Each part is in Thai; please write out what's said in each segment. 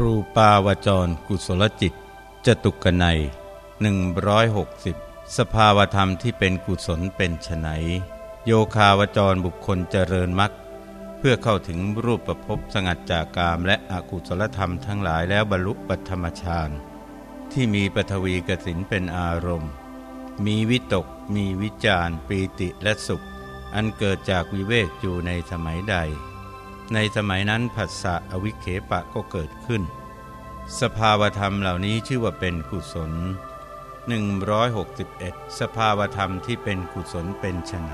รูปาวจรกุศลจิตจตุกนัย160 สภาวธรรมที่เป็นกุศลเป็นไฉนโยคาวจรบุคคลเจริญมักเพื่อเข้าถึงรูปประพบสงัดจากกามและอกุศลธรรมทั้งหลายแล้วบรรลุปัธรรมฌานที่มีปฐวีกสินเป็นอารมณ์ มีวิตก มีวิจารปีติและสุข อันเกิดจากวิเวกอยู่ในสมัยใด ในสมัยนั้นผัสสะอวิเคปะก็เกิดขึ้น สภาวธรรมเหล่านี้ชื่อว่าเป็นกุศล 161 สภาวธรรมที่เป็นกุศลเป็นไฉน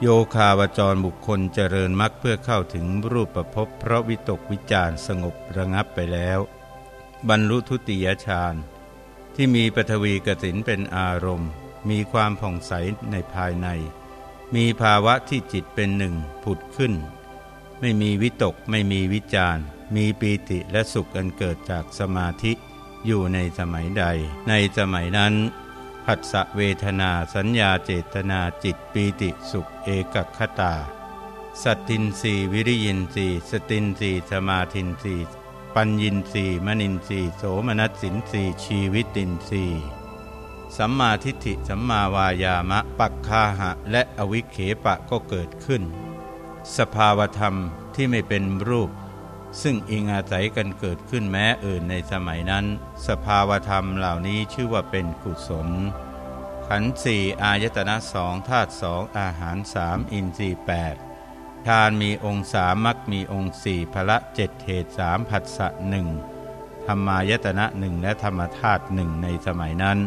โยคาวจรบุคคลเจริญมักเพื่อเข้าถึงรูปประพบเพราะวิตกวิจารสงบระงับไปแล้ว บรรลุทุติยฌานที่มีปฐวีกสินเป็นอารมณ์ มีความผ่องใสในภายใน มีภาวะที่จิตเป็นหนึ่งผุดขึ้น ไม่มีวิตกไม่มีวิจารมีปีติและสุขอันเกิดจากสมาธิอยู่ในสมัยใด ในสมัยนั้นผัสสะเวทนาสัญญาเจตนาจิตปีติสุขเอกคตา สัตตินสีวิริยินสีสตินสีสมาธินสีปัญญินสีมณินสีโสมนัสสินสีชีวิตินสีสัมมาทิฏฐิสัมมาวายามะปักคาหะ และอวิเคปะก็เกิดขึ้น สภาวธรรมที่ไม่เป็นรูป ซึ่งอิงอาศัยกันเกิดขึ้นแม้อื่นในสมัยนั้น สภาวธรรมเหล่านี้ชื่อว่าเป็นกุศล ขันธ์สี่อายตนะสองธาตุสองอาหารสามอินทรีย์แปดทานมีองค์สามมักมีองค์สี่พละเจ็ดเหตุสามผัสสะหนึ่งธรรมายตนะหนึ่งและธรรมธาตุหนึ่งในสมัยนั้น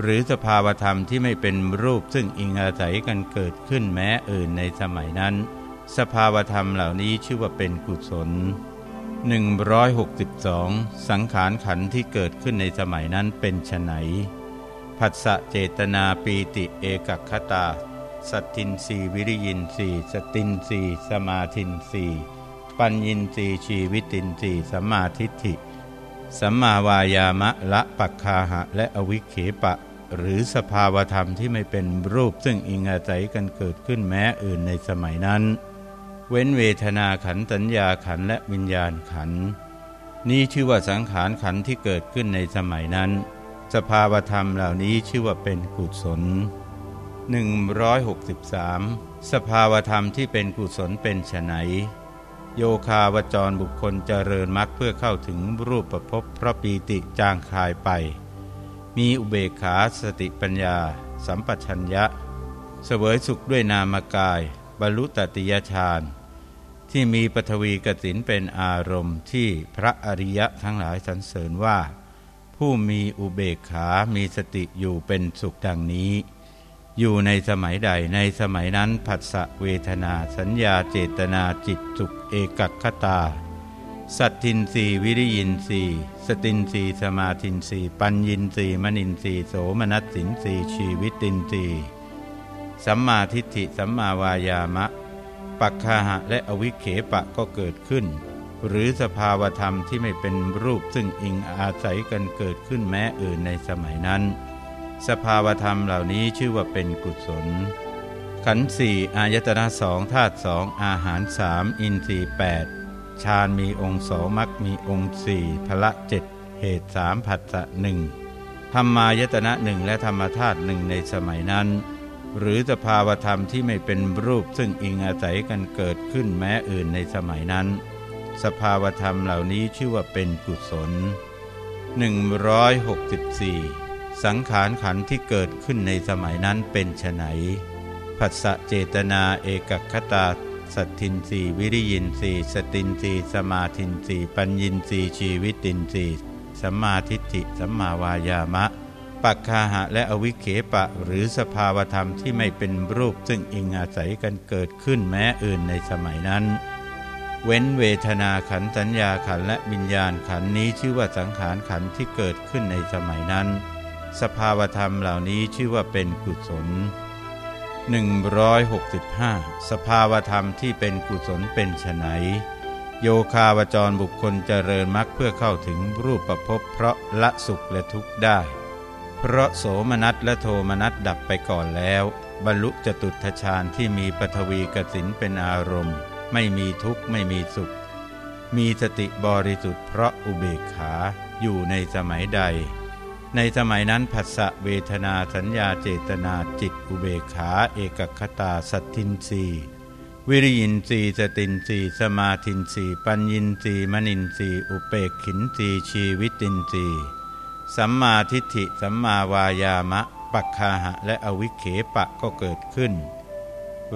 หรือสภาวธรรมที่ไม่เป็นรูปซึ่งอิงอาศัยกันเกิดขึ้นแม้อื่นในสมัยนั้น สภาวธรรมเหล่านี้ชื่อว่าเป็นกุศล 162 สังขารขันที่เกิดขึ้นในสมัยนั้นเป็นไฉนผัสสะเจตนาปีติเอกคตา สัตตินสีวิริยินสีสตินสีสมาทินสีปัญญินสีชีวิตินสีสัมมาทิฏฐิสัมมาวายามะละปักคาหะ และอวิเคปะ หรือสภาวธรรมที่ไม่เป็นรูปซึ่งอิงอาศัยกันเกิดขึ้นแม้อื่นในสมัยนั้น เว้นเวทนาขันสัญญาขันและวิญญาณขัน นี้ชื่อว่าสังขารขันที่เกิดขึ้นในสมัยนั้น สภาวธรรมเหล่านี้ชื่อว่าเป็นกุศล 163 สภาวธรรมที่เป็นกุศลเป็นไฉนโยคาวจรบุคคลเจริญมรรคเพื่อเข้าถึงรูปประพบพระปีติจางคายไป มีอุเบกขาสติปัญญา สัมปชัญญะ เสวยสุขด้วยนามกาย บรรลุตติยฌาน ที่มีปฐวีกสินเป็นอารมณ์ที่พระอริยะทั้งหลายสรรเสริญว่า ผู้มีอุเบกขามีสติอยู่เป็นสุขดังนี้ อยู่ในสมัยใดในสมัยนั้นผัสสะเวทนาสัญญาเจตนาจิตสุขเอกคตา สัตทินสีวิริยินสีสตินสีสมาทินสีปัญญินสีมณินสีโสมนัสสินสีชีวิตินสีสัมมาทิฏฐิสัมมาวายามะ ปักคาหะและอวิเคปะก็เกิดขึ้น หรือสภาวธรรมที่ไม่เป็นรูปซึ่งอิงอาศัยกันเกิดขึ้นแม้อื่นในสมัยนั้น สภาวธรรมเหล่านี้ชื่อว่าเป็นกุศล ขันธ์สี่อายตนะสองธาตุสองอาหารสามอินทรีแปดฌานมีองค์สองมักมีองค์สี่พละเจ็ดเหตุสามผัสสะหนึ่งธรรมายตนะหนึ่งและธรรมธาตุหนึ่งในสมัยนั้น หรือสภาวธรรมที่ไม่เป็นรูปซึ่งอิงอาศัยกันเกิดขึ้นแม้อื่นในสมัยนั้น สภาวธรรมเหล่านี้ชื่อว่าเป็นกุศล 164 สังขารขันที่เกิดขึ้นในสมัยนั้นเป็นไฉนผัสสะเจตนาเอกคตาสัตทินสีวิริยินสีสตินสีสมาทินสีปัญญินสีชีวิตินสีสัมมาทิฏฐิสัมมาวายามะ ปักคาหะและอวิเคปะหรือสภาวธรรมที่ไม่เป็นรูปซึ่งอิงอาศัยกันเกิดขึ้นแม้อื่นในสมัยนั้น เว้นเวทนาขันสัญญาขันและวิญญาณขันนี้ชื่อว่าสังขารขันที่เกิดขึ้นในสมัยนั้น สภาวธรรมเหล่านี้ชื่อว่าเป็นกุศล 165 สภาวธรรมที่เป็นกุศลเป็นไฉนโยคาวจรบุคคลเจริญมรรคเพื่อเข้าถึงรูปประพบเพราะละสุขและทุกข์ได้ เพราะโสมนัสและโทมนัสดับไปก่อนแล้ว บรรลุจตุทชาญที่มีปฐวีกสินเป็นอารมณ์ ไม่มีทุกข์ไม่มีสุข มีสติบริสุทธิ์เพราะอุเบกขาอยู่ในสมัยใด ในสมัยนั้นผัสสะเวทนาสัญญาเจตนาจิตอุเบกขาเอกคตาสัตทินรีวิริยินรีสตินรีสมาทินรีปัญญินรีมณินรีอุเปกขินรีชีวิตินรี สัมมาทิฏฐิสัมมาวายามะ ปักคาหะ และอวิเคปะก็เกิดขึ้น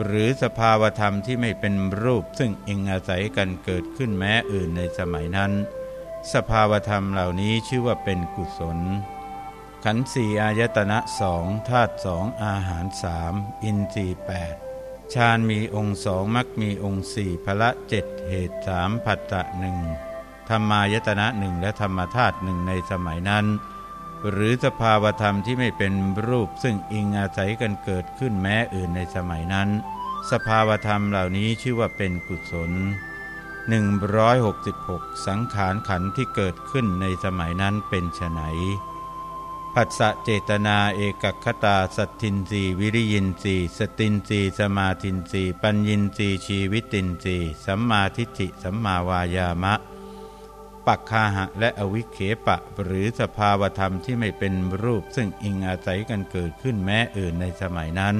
หรือสภาวธรรมที่ไม่เป็นรูปซึ่งอิงอาศัยกันเกิดขึ้นแม้อื่นในสมัยนั้น สภาวธรรมเหล่านี้ชื่อว่าเป็นกุศล ขันธ์สี่อายตนะสองธาตุสองอาหารสามอินทรีแปดฌานมีองค์สองมักมีองค์สี่พละเจ็ดเหตุสามผัตตะหนึ่ง ธรรมายตนะหนึ่งและธรรมธาตุหนึ่งในสมัยนั้น หรือสภาวธรรมที่ไม่เป็นรูปซึ่งอิงอาศัยกันเกิดขึ้นแม้อื่นในสมัยนั้น สภาวธรรมเหล่านี้ชื่อว่าเป็นกุศล 166 สังขารขันธ์ที่เกิดขึ้นในสมัยนั้นเป็นไฉนผัสสะเจตนาเอกคตาสัตทินรีวิริยินรีสตินรีสมาทินรีปัญญินรีชีวิตินรีสัมมาทิฏฐิสัมมาวายามะ ปักคาหะและอวิเคปะ หรือสภาวธรรมที่ไม่เป็นรูปซึ่งอิงอาศัยกันเกิดขึ้นแม้อื่นในสมัยนั้น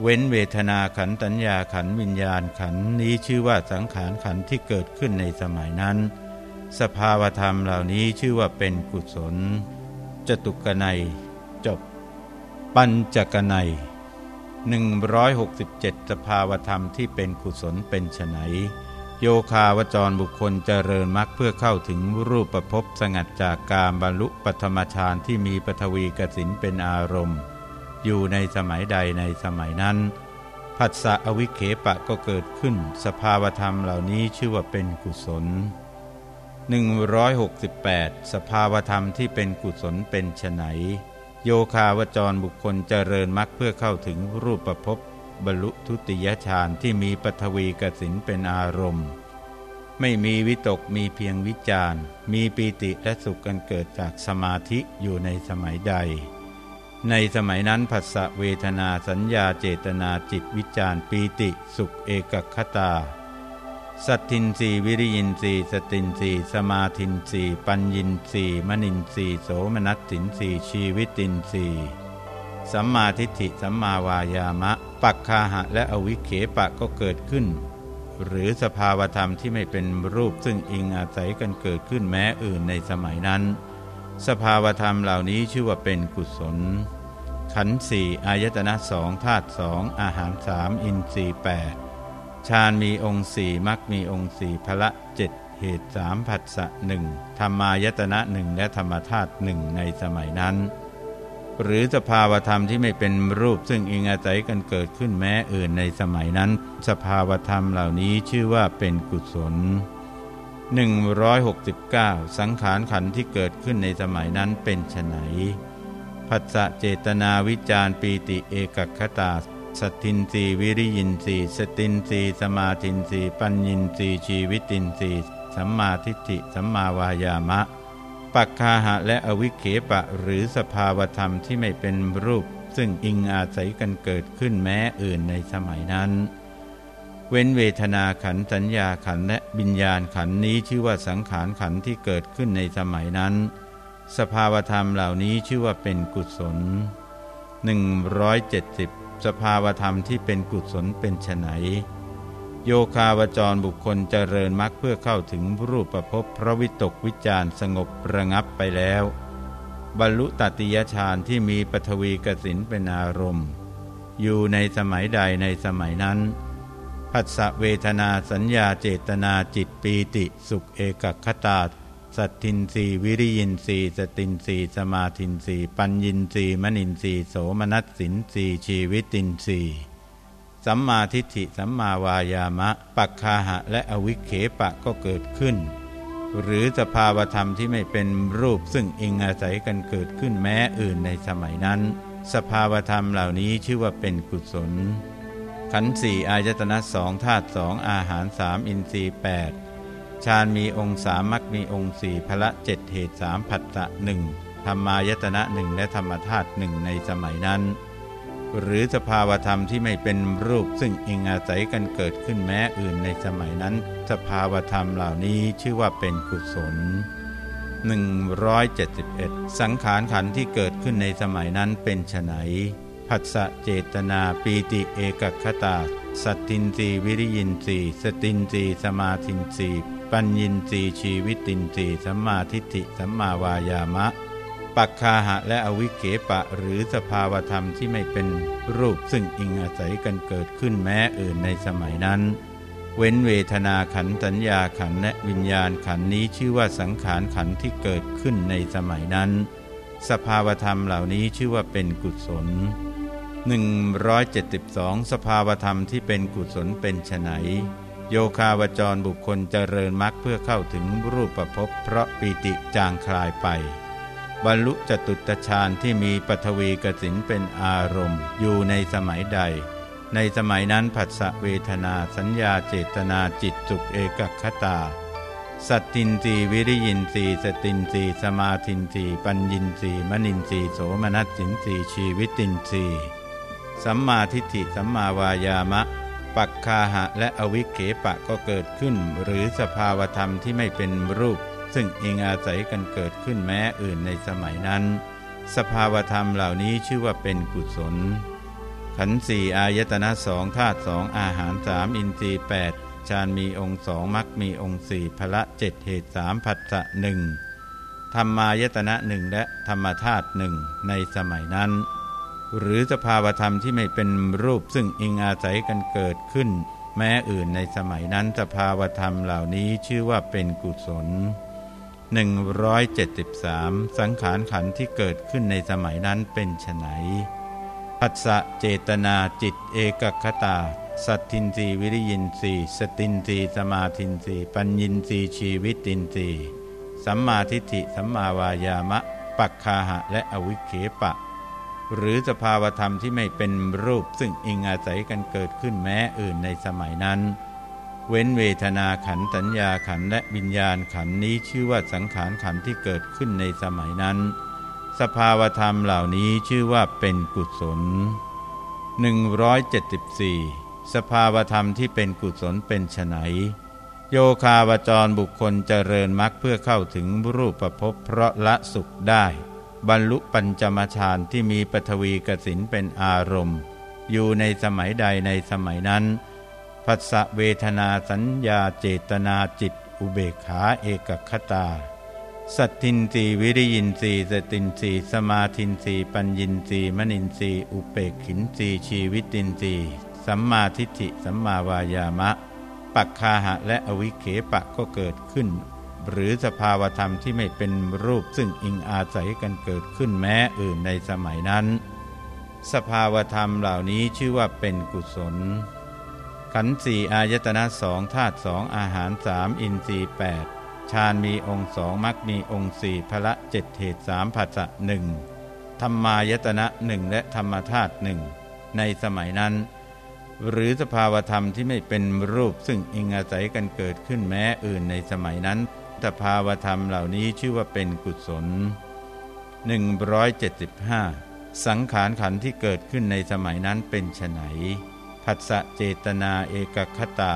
เว้นเวทนาขันตัญญาขันวิญญาณขันนี้ชื่อว่าสังขารขันที่เกิดขึ้นในสมัยนั้น สภาวธรรมเหล่านี้ชื่อว่าเป็นกุศล จตุกนัย จบ ปัญจกนัย167 สภาวธรรมที่เป็นกุศลเป็นไฉน โยคาวจรบุคคลเจริญมรรคเพื่อเข้าถึงรูปประพบสงัดจากการบรรลุปฐมฌานที่มีปฐวีกสินเป็นอารมณ์ อยู่ในสมัยใดในสมัยนั้นผัสสะอวิเคปะก็เกิดขึ้น สภาวธรรมเหล่านี้ชื่อว่าเป็นกุศล 168 สภาวธรรมที่เป็นกุศลเป็นไฉนโยคาวจรบุคคลเจริญมรรคเพื่อเข้าถึงรูปประพบ บรรลุทุติยฌานที่มีปฐวีกสินเป็นอารมณ์ ไม่มีวิตกมีเพียงวิจารมีปีติและสุขกันเกิดจากสมาธิอยู่ในสมัยใด ในสมัยนั้นผัสสะเวทนาสัญญาเจตนาจิตวิจารปีติสุขเอกคตา สัตทินรีวิริยินรีสตินรีสมาทินรีปัญญินรีมณินรีโสมนัสสินรีชีวิตินรี สัมมาทิฏฐิสัมมาวายามะ ปักคาหะและอวิเคปะก็เกิดขึ้น หรือสภาวธรรมที่ไม่เป็นรูปซึ่งอิงอาศัยกันเกิดขึ้นแม้อื่นในสมัยนั้น สภาวธรรมเหล่านี้ชื่อว่าเป็นกุศล ขันธ์สี่อายตนะสองธาตุสองอาหารสามอินทรีแปดฌานมีองค์สี่มักมีองค์สี่พละเจ็ดเหตุสามผัสสะหนึ่งธรรมายตนะหนึ่งและธรรมธาตุหนึ่งในสมัยนั้น หรือสภาวธรรมที่ไม่เป็นรูปซึ่งอิงอาศัยกันเกิดขึ้นแม้อื่นในสมัยนั้น สภาวธรรมเหล่านี้ชื่อว่าเป็นกุศล 169 สังขารขันธ์ที่เกิดขึ้นในสมัยนั้นเป็นไฉนผัสสะเจตนาวิจารปีติเอกคตาสตินรีวิริยินรีสตินรีสมาตินรีปัญญินรีชีวิตินรีสัมมาทิฏฐิสัมมาวายามะ ปักคาหะและอวิเคปะหรือสภาวธรรมที่ไม่เป็นรูป ซึ่งอิงอาศัยกันเกิดขึ้นแม้อื่นในสมัยนั้น เว้นเวทนาขันสัญญาขันและบิญญาณขันนี้ชื่อว่าสังขารขันที่เกิดขึ้นในสมัยนั้น สภาวธรรมเหล่านี้ชื่อว่าเป็นกุศล 170 สภาวธรรมที่เป็นกุศลเป็นไฉน โยคาวจรบุคคลเจริญมรรคเพื่อเข้าถึงรูปประพบพระวิตกวิจารสงบระงับไปแล้ว บรรลุตติยฌานที่มีปฐวีกสินเป็นอารมณ์ อยู่ในสมัยใดในสมัยนั้นผัสสะเวทนาสัญญาเจตนาจิตปีติสุขเอกคตาสัตทินรีวิริยินรีสตินรีสมาทินรีปัญญินรีมณินรีโสมนัสสินรีชีวิตินรี สัมมาทิฏฐิสัมมาวายามะ ปักคาหะและอวิเคปะก็เกิดขึ้น หรือสภาวธรรมที่ไม่เป็นรูปซึ่งอิงอาศัยกันเกิดขึ้นแม้อื่นในสมัยนั้น สภาวธรรมเหล่านี้ชื่อว่าเป็นกุศล ขันธ์สี่อายตนะสองธาตุสองอาหารสามอินทรีย์แปดฌานมีองค์สามมักมีองค์สี่พละเจ็ดเหตุสามผัสสะหนึ่งธรรมายตนะหนึ่งและธรรมธาตุหนึ่งในสมัยนั้น หรือสภาวธรรมที่ไม่เป็นรูปซึ่งอิงอาศัยกันเกิดขึ้นแม้อื่นในสมัยนั้น สภาวธรรมเหล่านี้ชื่อว่าเป็นกุศล 171 สังขารขันที่เกิดขึ้นในสมัยนั้นเป็นไฉนผัสสะเจตนาปีติเอกคตา สัตตินรีวิริยินรีสตินรีสมาธินรีปัญญินรีชีวิตินรีสัมมาทิฏฐิสัมมาวายามะ ปักคาหะและอวิเกปะหรือสภาวธรรมที่ไม่เป็นรูปซึ่งอิงอาศัยกันเกิดขึ้นแม้อื่นในสมัยนั้น เว้นเวทนาขันสัญญาขันและวิญญาณขันนี้ชื่อว่าสังขารขันที่เกิดขึ้นในสมัยนั้น สภาวธรรมเหล่านี้ชื่อว่าเป็นกุศล 172 สภาวธรรมที่เป็นกุศลเป็นไฉนโยคาวจรบุคคลเจริญมรรคเพื่อเข้าถึงรูปประพบเพราะปีติจางคลายไป บรรลุจตุตฌานที่มีปฐวีกสินเป็นอารมณ์ อยู่ในสมัยใด ในสมัยนั้นผัสสะเวทนาสัญญาเจตนาจิตสุขเอกคตา สัตตินรีวิริยินรีสตินรีสมาทินรีปัญญินรีมนินรีโสมนัสสินรีชีวิตินรีสัมมาทิฏฐิสัมมาวายามะ ปักคาหะและอวิเขปะก็เกิดขึ้น หรือสภาวธรรมที่ไม่เป็นรูป ซึ่งอิงอาศัยกันเกิดขึ้นแม้อื่นในสมัยนั้น สภาวธรรมเหล่านี้ชื่อว่าเป็นกุศล ขันธ์สี่อายตนะสองธาตุสองอาหารสามอินทรีย์แปดฌานมีองค์สองมักมีองค์สี่พละเจ็ดเหตุสามผัสสะหนึ่งธรรมายตนะหนึ่งและธรรมธาตุหนึ่งในสมัยนั้น หรือสภาวธรรมที่ไม่เป็นรูปซึ่งอิงอาศัยกันเกิดขึ้น แม้อื่นในสมัยนั้นสภาวธรรมเหล่านี้ชื่อว่าเป็นกุศล 173 สังขารขันที่เกิดขึ้นในสมัยนั้นเป็นไฉนปัสสะเจตนาจิตเอกคตา สัตทินรีวิริยินรีสตินรีสมาทินรีปัญญินรีชีวิตินรีสัมมาทิฏฐิสัมมาวายามะ ปักคาหะและอวิเคปะ หรือสภาวธรรมที่ไม่เป็นรูปซึ่งอิงอาศัยกันเกิดขึ้นแม้อื่นในสมัยนั้น เว้นเวทนาขันสัญญาขันและวิญญาณขันนี้ชื่อว่าสังขารขันที่เกิดขึ้นในสมัยนั้น สภาวธรรมเหล่านี้ชื่อว่าเป็นกุศล 174 สภาวธรรมที่เป็นกุศลเป็นไฉนโยคาวจรบุคคลเจริญมรรคเพื่อเข้าถึงรูปประพบเพราะละสุขได้ บรรลุปัญจมฌานที่มีปฐวีกสินเป็นอารมณ์ อยู่ในสมัยใดในสมัยนั้น ภัสะเวทนาสัญญาเจตนาจิต อุเบกขาเอกคตา สัตทินรีวิริยินรีสตินรีสมาทินรีปัญญินรีมนินรีอุเปกขินรีชีวิตินรีสัมมาทิฏฐิสัมมาวายามะ ปักคาหะและอวิเคปะก็เกิดขึ้น หรือสภาวธรรมที่ไม่เป็นรูปซึ่งอิงอาศัยกันเกิดขึ้นแม้อื่นในสมัยนั้น สภาวธรรมเหล่านี้ชื่อว่าเป็นกุศล ขันธ์สี่อายตนะสองธาตุสองอาหารสามอินทรีย์แปดฌานมีองค์สองมักมีองค์สี่พละเจ็ดเหตุสามผัสสะหนึ่งธรรมายตนะหนึ่งและธรรมธาตุหนึ่งในสมัยนั้น หรือสภาวธรรมที่ไม่เป็นรูปซึ่งอิงอาศัยกันเกิดขึ้นแม้อื่นในสมัยนั้นสภาวธรรมเหล่านี้ชื่อว่าเป็นกุศล 175 สังขารขันที่เกิดขึ้นในสมัยนั้นเป็นไฉน ผัสสะเจตนาเอกคตา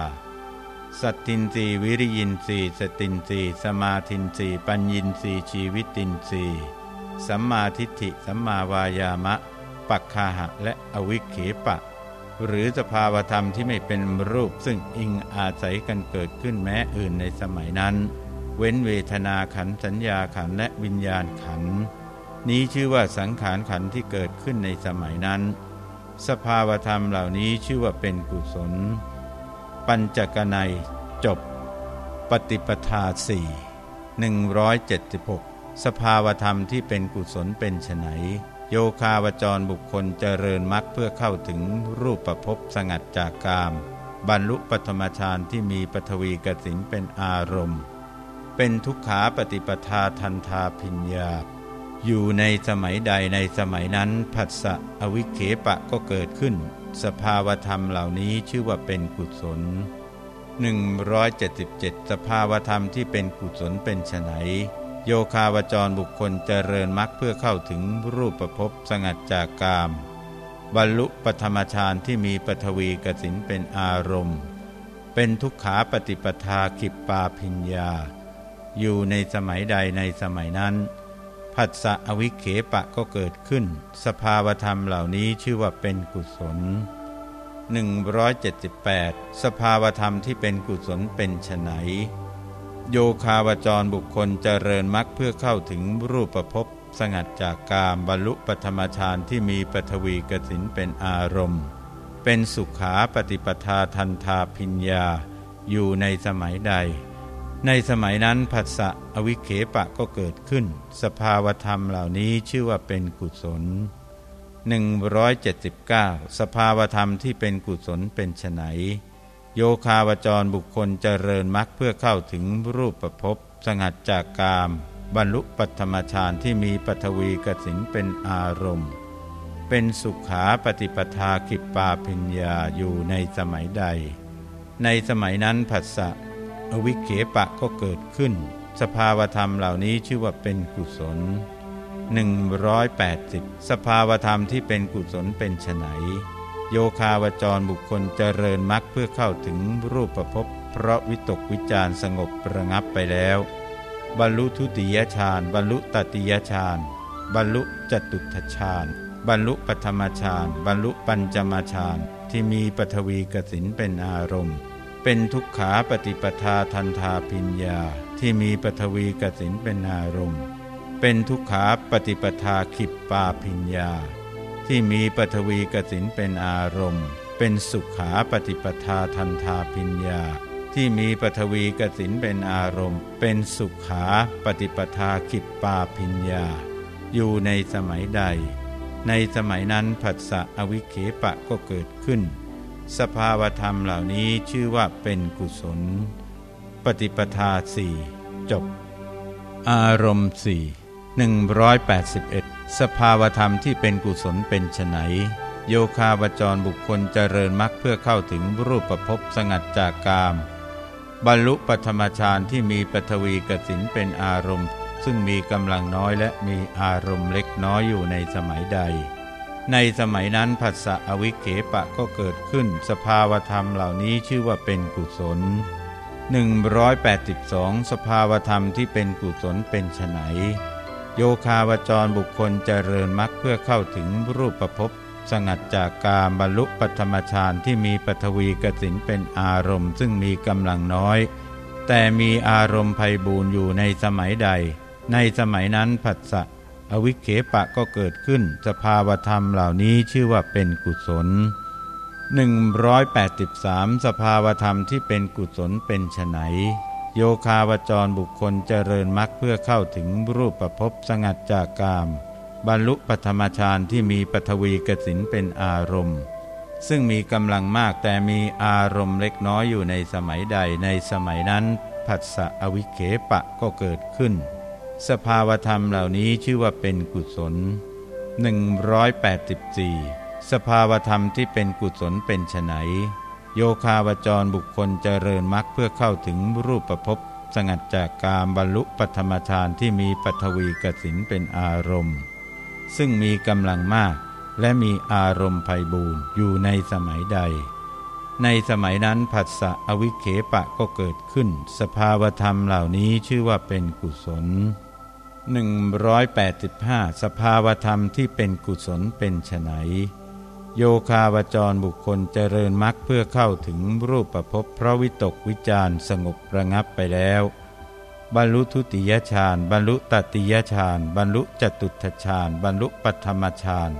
สัตตินรีวิริยินรีสตินรีสมาทินรีปัญญินรีชีวิตินรีสัมมาทิฏฐิสัมมาวายามะ ปักคาหะและอวิเคปะ หรือสภาวธรรมที่ไม่เป็นรูปซึ่งอิงอาศัยกันเกิดขึ้นแม้อื่นในสมัยนั้น เว้นเวทนาขันสัญญาขันและวิญญาณขัน นี้ชื่อว่าสังขารขันที่เกิดขึ้นในสมัยนั้น สภาวธรรมเหล่านี้ชื่อว่าเป็นกุศล ปัญจกนัยจบ ปฏิปทาสี่หนึ่งร้อยเจ็ดสิบหกสภาวธรรมที่เป็นกุศลเป็นไฉนโยคาวจรบุคคลเจริญมรรคเพื่อเข้าถึงรูปประพบสงัดจากกาม บรรลุปฐมฌานที่มีปฐวีกสินเป็นอารมณ์ เป็นทุกขาปฏิปทาทันทาพิญญา อยู่ในสมัยใดในสมัยนั้นผัสสะอวิเคปะก็เกิดขึ้น สภาวธรรมเหล่านี้ชื่อว่าเป็นกุศล 177 สภาวธรรมที่เป็นกุศลเป็นไฉนโยคาวจรบุคคลเจริญมรรคเพื่อเข้าถึงรูปประพบสงัดจากกามบบรรลุปธรรมฌานที่มีปฐวีกสินเป็นอารมณ์ เป็นทุกขาปฏิปทาขิปปาพิญญา อยู่ในสมัยใดในสมัยนั้น ผัสสะอวิเคปะก็เกิดขึ้น สภาวธรรมเหล่านี้ชื่อว่าเป็นกุศล 178 สภาวธรรมที่เป็นกุศลเป็นไฉนโยคาวจรบุคคลเจริญมรรคเพื่อเข้าถึงรูปภพสงัดจากกามบรรลุปธรรมฌานที่มีปฐวีกสินเป็นอารมณ์ เป็นสุขาปฏิปทาทันทาพิญญาอยู่ในสมัยใด ในสมัยนั้นผัสสะอวิเคปะก็เกิดขึ้น สภาวธรรมเหล่านี้ชื่อว่าเป็นกุศล 179 สภาวธรรมที่เป็นกุศลเป็นไฉนโยคาวจรบุคคลเจริญมรรคเพื่อเข้าถึงรูปประพบสงัดจากกาม บรรลุปัตมฌานที่มีปฐวีกสินเป็นอารมณ์ เป็นสุขาปฏิปทาขิปปาพิญญาอยู่ในสมัยใด ในสมัยนั้นผัสสะ อวิเคปะก็เกิดขึ้น สภาวธรรมเหล่านี้ชื่อว่าเป็นกุศล 180 สภาวธรรมที่เป็นกุศลเป็นไฉนโยคาวจรบุคคลเจริญมรรคเพื่อเข้าถึงรูปประพบเพราะวิตกวิจารสงบระงับไปแล้ว บรรลุทุติยฌานบรรลุตติยฌานบรรลุจตุทฌานบรรลุปฐมฌานบรรลุปัญจมฌานที่มีปฐวีกสินเป็นอารมณ์ เป็นทุกขาปฏิปทาทันทาพิญญาที่มีปฐวีกสินเป็นอารมณ์ เป็นทุกขาปฏิปทาขิปปาพิญญา ที่มีปฐวีกสินเป็นอารมณ์ เป็นสุขาปฏิปทาทันทาพิญญา ที่มีปฐวีกสินเป็นอารมณ์ เป็นสุขาปฏิปทาขิปปาพิญญา อยู่ในสมัยใด ในสมัยนั้นผัสสะอวิเคปะก็เกิดขึ้น สภาวธรรมเหล่านี้ชื่อว่าเป็นกุศล ปฏิปทาสี่จบ อารมณ์สี่181สภาวธรรมที่เป็นกุศลเป็นไฉนโยคาวจรบุคคลเจริญมรรคเพื่อเข้าถึงรูปประพบสงัดจากกาม บรรลุปธรรมฌานที่มีปฐวีกสินเป็นอารมณ์ ซึ่งมีกำลังน้อยและมีอารมณ์เล็กน้อยอยู่ในสมัยใด ในสมัยนั้นผัสสะอวิเคปะก็เกิดขึ้น สภาวธรรมเหล่านี้ชื่อว่าเป็นกุศล 182 สภาวธรรมที่เป็นกุศลเป็นไฉนโยคาวจรบุคคลเจริญมรรคเพื่อเข้าถึงรูปประพบสงัดจากกามบรรลุปัธมฌานที่มีปฐวีกสินเป็นอารมณ์ ซึ่งมีกำลังน้อย แต่มีอารมณ์ภัยบูนอยู่ในสมัยใด ในสมัยนั้นผัสสะ อวิเคปะก็เกิดขึ้น สภาวธรรมเหล่านี้ชื่อว่าเป็นกุศล 183 สภาวธรรมที่เป็นกุศลเป็นไฉนโยคาวจรบุคคลเจริญมรรคเพื่อเข้าถึงรูปประพบสงัดจากกาม บรรลุปธรรมฌานที่มีปฐวีกสินเป็นอารมณ์ ซึ่งมีกำลังมากแต่มีอารมณ์เล็กน้อยอยู่ในสมัยใดในสมัยนั้นผัสสะอวิเคปะก็เกิดขึ้น สภาวธรรมเหล่านี้ชื่อว่าเป็นกุศล 184 สภาวธรรมที่เป็นกุศลเป็นไฉนโยคาวจรบุคคลเจริญมรรคเพื่อเข้าถึงรูปประพบสงัดจากกามบรรลุปัธรรมฌานที่มีปัทวีกสินเป็นอารมณ์ ซึ่งมีกำลังมาก และมีอารมณ์ไพบูรณ์อยู่ในสมัยใด ในสมัยนั้นผัสสะอวิเคปะก็เกิดขึ้น สภาวธรรมเหล่านี้ชื่อว่าเป็นกุศล 185 สภาวธรรมที่เป็นกุศลเป็นไฉนโยคาวจรบุคคลเจริญมรรคเพื่อเข้าถึงรูปประพบพระวิตกวิจารสงบระงับไปแล้ว บรรลุทุติยฌานบรรลุตติยฌานบรรลุจตุทฌานบรรลุปัธมฌาน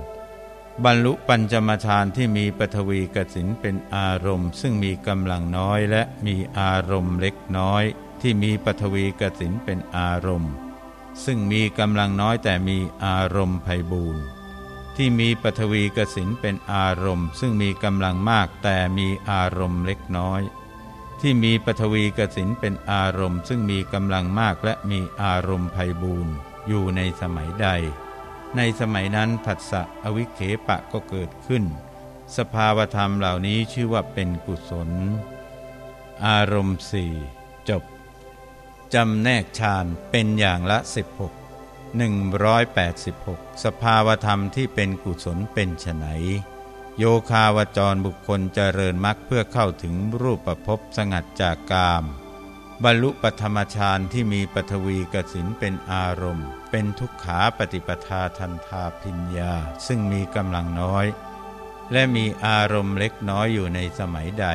บรรลุปัญจมฌานที่มีปฐวีกสินเป็นอารมณ์ ซึ่งมีกำลังน้อยและมีอารมณ์เล็กน้อย ที่มีปฐวีกสินเป็นอารมณ์ ซึ่งมีกำลังน้อยแต่มีอารมณ์ไพบูรณ์ที่มีปฐวีกสินเป็นอารมณ์ ซึ่งมีกำลังมากแต่มีอารมณ์เล็กน้อย ที่มีปฐวีกสินเป็นอารมณ์ ซึ่งมีกำลังมากและมีอารมณ์ไพบูรณ์อยู่ในสมัยใด ในสมัยนั้นผัสสะอวิเคปะก็เกิดขึ้น สภาวธรรมเหล่านี้ชื่อว่าเป็นกุศล อารมณ์สี่จบ จำแนกฌานเป็นอย่างละสิบหก186 สภาวธรรมที่เป็นกุศลเป็นไฉนโยคาวจรบุคคลเจริญมรรคเพื่อเข้าถึงรูปประพบสงัดจากกาม บรรลุปธรรมฌานที่มีปฐวีกสินเป็นอารมณ์ เป็นทุกขาปฏิปทาทันทาพิญญา ซึ่งมีกำลังน้อย และมีอารมณ์เล็กน้อยอยู่ในสมัยใด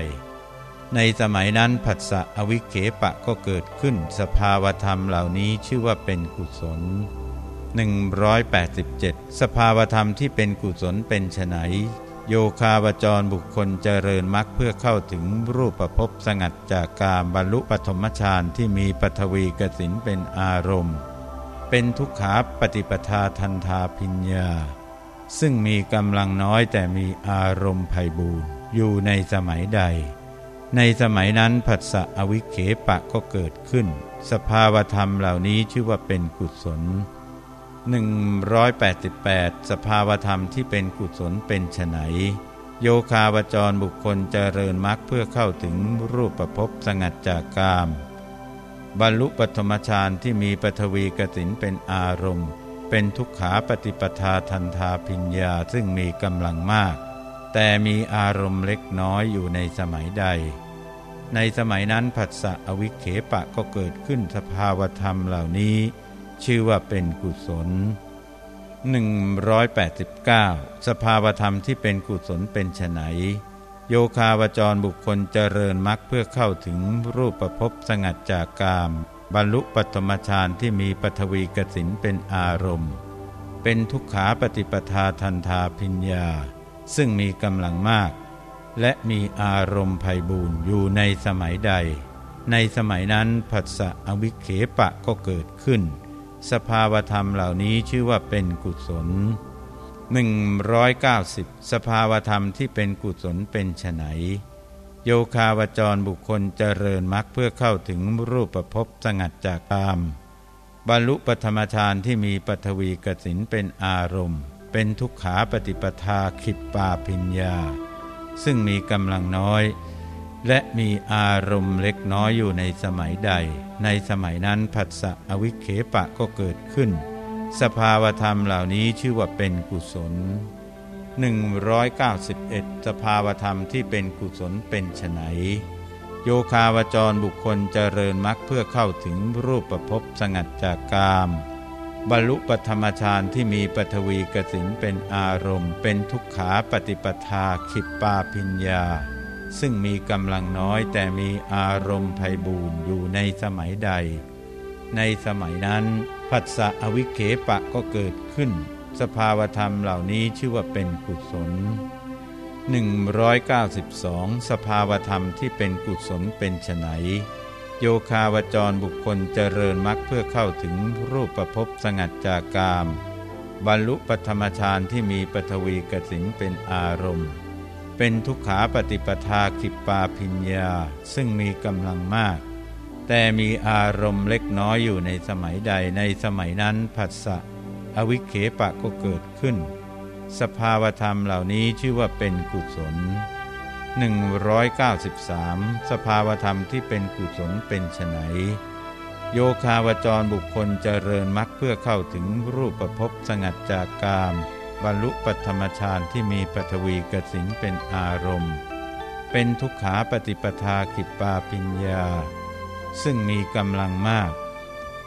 ในสมัยนั้นผัสสะอวิเคปะก็เกิดขึ้น สภาวธรรมเหล่านี้ชื่อว่าเป็นกุศล 187 สภาวธรรมที่เป็นกุศลเป็นไฉนโยคาวจรบุคคลเจริญมรรคเพื่อเข้าถึงรูปประพบสงัดจากกามบรรลุปฐมฌานที่มีปฐวีกสินเป็นอารมณ์ เป็นทุกขาปฏิปทาทันทาพิญญา ซึ่งมีกำลังน้อยแต่มีอารมณ์ไพบูรณ์อยู่ในสมัยใด ในสมัยนั้นผัสสะอวิเคปะก็เกิดขึ้น สภาวธรรมเหล่านี้ชื่อว่าเป็นกุศล 188 สภาวธรรมที่เป็นกุศลเป็นไฉนโยคาวจรบุคคลเจริญมรรคเพื่อเข้าถึงรูปประพบสงัดจากกาม บรรลุปฐมฌานที่มีปฐวีกสินเป็นอารมณ์ เป็นทุกขาปฏิปทาทันทาพิญญาซึ่งมีกำลังมาก แต่มีอารมณ์เล็กน้อยอยู่ในสมัยใด ในสมัยนั้นผัสสะอวิเคปะก็เกิดขึ้นสภาวธรรมเหล่านี้ ชื่อว่าเป็นกุศล 189 สภาวธรรมที่เป็นกุศลเป็นไฉนโยคาวจรบุคคลเจริญมรรคเพื่อเข้าถึงรูปประพบสงัดจากกาม บรรลุปฐมฌานที่มีปฐวีกสินเป็นอารมณ์ เป็นทุกขาปฏิปทาทันทาพิญญา ซึ่งมีกำลังมาก และมีอารมณ์ไพบูรอยู่ในสมัยใด ในสมัยนั้นผัสสะอวิเคปะก็เกิดขึ้น สภาวธรรมเหล่านี้ชื่อว่าเป็นกุศล 190 สภาวธรรมที่เป็นกุศลเป็นไฉนโยคาวจรบุคคลเจริญมรรคเพื่อเข้าถึงรูปประพบสงัดจากกาม บรรลุปธรรมฌานที่มีปฐวีกสินเป็นอารมณ์ เป็นทุกขาปฏิปทาขิปปาพิญญา ซึ่งมีกำลังน้อย และมีอารมณ์เล็กน้อยอยู่ในสมัยใด ในสมัยนั้นผัสสะอวิเคปะก็เกิดขึ้น สภาวธรรมเหล่านี้ชื่อว่าเป็นกุศล 191 สภาวธรรมที่เป็นกุศลเป็นไฉนโยคาวจรบุคคลเจริญมรรคเพื่อเข้าถึงรูปประพบสงัดจากกาม บรรลุปธรรมฌานที่มีปฐวีกสินเป็นอารมณ์ เป็นทุกขาปฏิปทาขิปปาพิญญา ซึ่งมีกำลังน้อยแต่มีอารมณ์ไพบูรณ์อยู่ในสมัยใด ในสมัยนั้นผัสสะอวิเคปะก็เกิดขึ้น สภาวธรรมเหล่านี้ชื่อว่าเป็นกุศล 192 สภาวธรรมที่เป็นกุศลเป็นไฉน โยคาวจรบุคคลเจริญมรรคเพื่อเข้าถึงรูปประพบสงัดจากกาม บรรลุปธรรมฌานที่มีปฐวีกสินเป็นอารมณ์ เป็นทุกขาปฏิปทาขิปปาพิญญาซึ่งมีกำลังมาก แต่มีอารมณ์เล็กน้อยอยู่ในสมัยใดในสมัยนั้นผัสสะอวิเคปะก็เกิดขึ้น สภาวธรรมเหล่านี้ชื่อว่าเป็นกุศล 193 สภาวธรรมที่เป็นกุศลเป็นไฉนโยคาวจรบุคคลเจริญมรรคเพื่อเข้าถึงรูปประพบสงัดจากกาม บรรลุปัธรรมฌานที่มีปฐวีกสินเป็นอารมณ์ เป็นทุกขาปฏิปทาขิปปาปิญญา ซึ่งมีกำลังมาก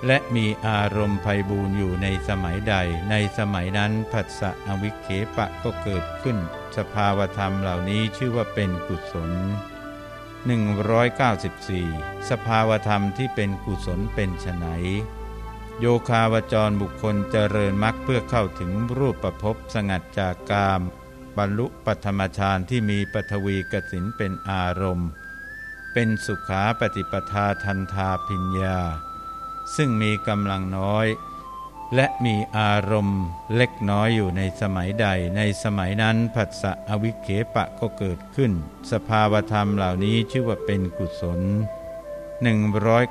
และมีอารมณ์ไพบูรอยู่ในสมัยใดในสมัยนั้นผัสสะอวิเคปะก็เกิดขึ้น สภาวธรรมเหล่านี้ชื่อว่าเป็นกุศล 194 สภาวธรรมที่เป็นกุศลเป็นไฉนโยคาวจรบุคคลเจริญมรรคเพื่อเข้าถึงรูปประพบสงัดจากกาม บรรลุปัธรรมฌานที่มีปฐวีกสินเป็นอารมณ์ เป็นสุขาปฏิปทาทันทาพิญญา ซึ่งมีกำลังน้อย และมีอารมณ์เล็กน้อยอยู่ในสมัยใด ในสมัยนั้นผัสสะอวิเคปะก็เกิดขึ้น สภาวธรรมเหล่านี้ชื่อว่าเป็นกุศล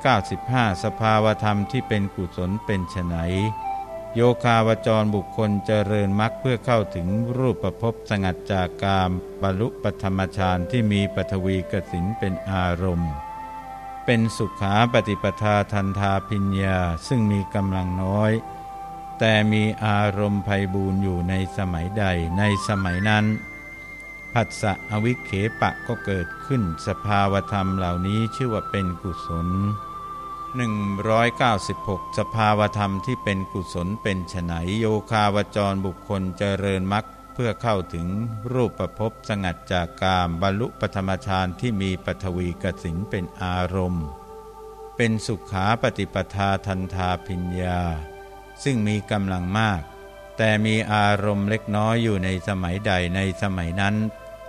195 สภาวธรรมที่เป็นกุศลเป็นไฉนโยคาวจรบุคคลเจริญมรรคเพื่อเข้าถึงรูปประพบสงัดจากกามบรรลุปธรรมฌานที่มีปฐวีกสินเป็นอารมณ์ เป็นสุขาปฏิปทาทันทาพิญญาซึ่งมีกำลังน้อย แต่มีอารมณ์ไพบูรณ์อยู่ในสมัยใดในสมัยนั้น ผัสสะอวิเคปะก็เกิดขึ้นสภาวธรรมเหล่านี้ชื่อว่าเป็นกุศล 196 สภาวธรรมที่เป็นกุศลเป็นไฉนโยคาวจรบุคคลเจริญมรรคเพื่อเข้าถึงรูปประพบสงัดจากกามบรรลุปธรรมฌานที่มีปฐวีกสินเป็นอารมณ์ เป็นสุขาปฏิปทาทันทาพิญญา ซึ่งมีกำลังมาก แต่มีอารมณ์เล็กน้อยอยู่ในสมัยใดในสมัยนั้น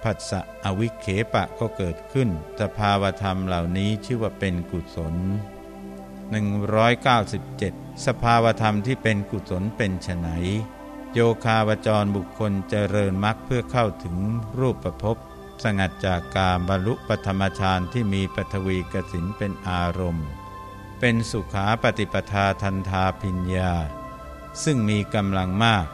ผัสสะอวิเคปะก็เกิดขึ้น สภาวธรรมเหล่านี้ชื่อว่าเป็นกุศล 197 สภาวธรรมที่เป็นกุศลเป็นไฉนโยคาวจรบุคคลเจริญมรรคเพื่อเข้าถึงรูปประพบสงัดจากกามบรรลุปธรรมฌานที่มีปฐวีกสินเป็นอารมณ์ เป็นสุขาปฏิปทาทันทาพิญญา ซึ่งมีกำลังมาก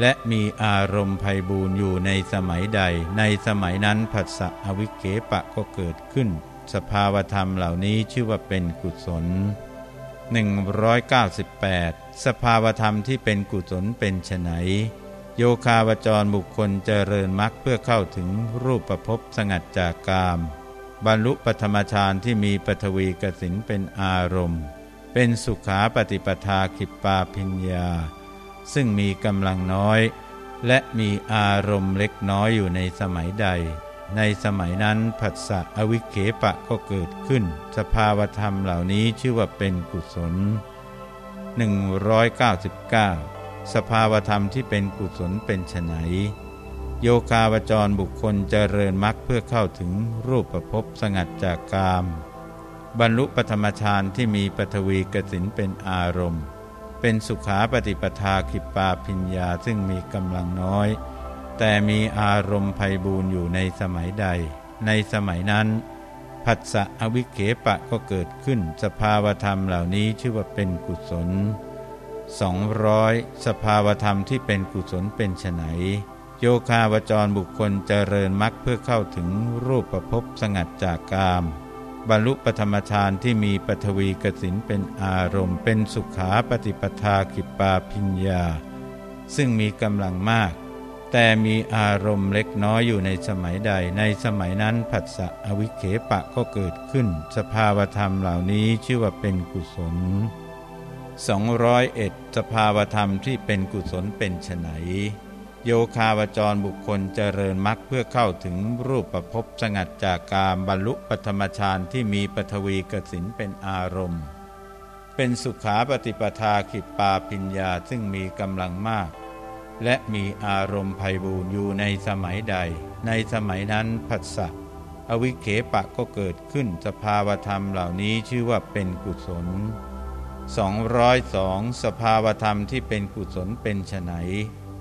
และมีอารมณ์ภัยบูนอยู่ในสมัยใด ในสมัยนั้นผัสสะอวิเกปะก็เกิดขึ้น สภาวธรรมเหล่านี้ชื่อว่าเป็นกุศล 198 สภาวธรรมที่เป็นกุศลเป็นไฉนโยคาวจรบุคคลเจริญมรรคเพื่อเข้าถึงรูปประพบสงัดจากกาม บรรลุปธรรมฌานที่มีปฐวีกสินเป็นอารมณ์ เป็นสุขาปฏิปทาขิปปาพิญญา ซึ่งมีกำลังน้อย และมีอารมณ์เล็กน้อยอยู่ในสมัยใด ในสมัยนั้นผัสสะอวิเคปะก็เกิดขึ้น สภาวธรรมเหล่านี้ชื่อว่าเป็นกุศล 199 สภาวธรรมที่เป็นกุศลเป็นไฉนโยคาวจรบุคคลเจริญมรรคเพื่อเข้าถึงรูปประพบสงัดจากกาม บรรลุปธรรมฌานที่มีปฐวีกสินเป็นอารมณ์ เป็นสุขาปฏิปทาขิปปาพิญญาซึ่งมีกำลังน้อย แต่มีอารมณ์ภัยบูนอยู่ในสมัยใด ในสมัยนั้น ผัสสะอวิเคปะก็เกิดขึ้น สภาวธรรมเหล่านี้ชื่อว่าเป็นกุศล 200 สภาวธรรมที่เป็นกุศลเป็นไนโยคาวจรบุคคลเจริญมรรคเพื่อเข้าถึงรูปประพบสงัดจากกาม บรรลุปธรรมฌานที่มีปฐวีกสินเป็นอารมณ์ เป็นสุขาปฏิปทาขิปาพิญญา ซึ่งมีกำลังมาก แต่มีอารมณ์เล็กน้อยอยู่ในสมัยใด ในสมัยนั้นผัสสะอวิเคปะก็เกิดขึ้น สภาวธรรมเหล่านี้ชื่อว่าเป็นกุศล 201 สภาวธรรมที่เป็นกุศลเป็นไฉน โยคาวจรบุคคลเจริญมรรคเพื่อเข้าถึงรูปประพบสงัดจากกามบรรลุปธรรมฌานที่มีปฐวีกสินเป็นอารมณ์ เป็นสุขาปฏิปทาขิปปาปิญญาซึ่งมีกำลังมาก และมีอารมณ์ภัยบูรอยู่ในสมัยใด ในสมัยนั้นผัสสะอวิเคปะก็เกิดขึ้นสภาวธรรมเหล่านี้ชื่อว่าเป็นกุศล 202 สภาวธรรมที่เป็นกุศลเป็นไฉน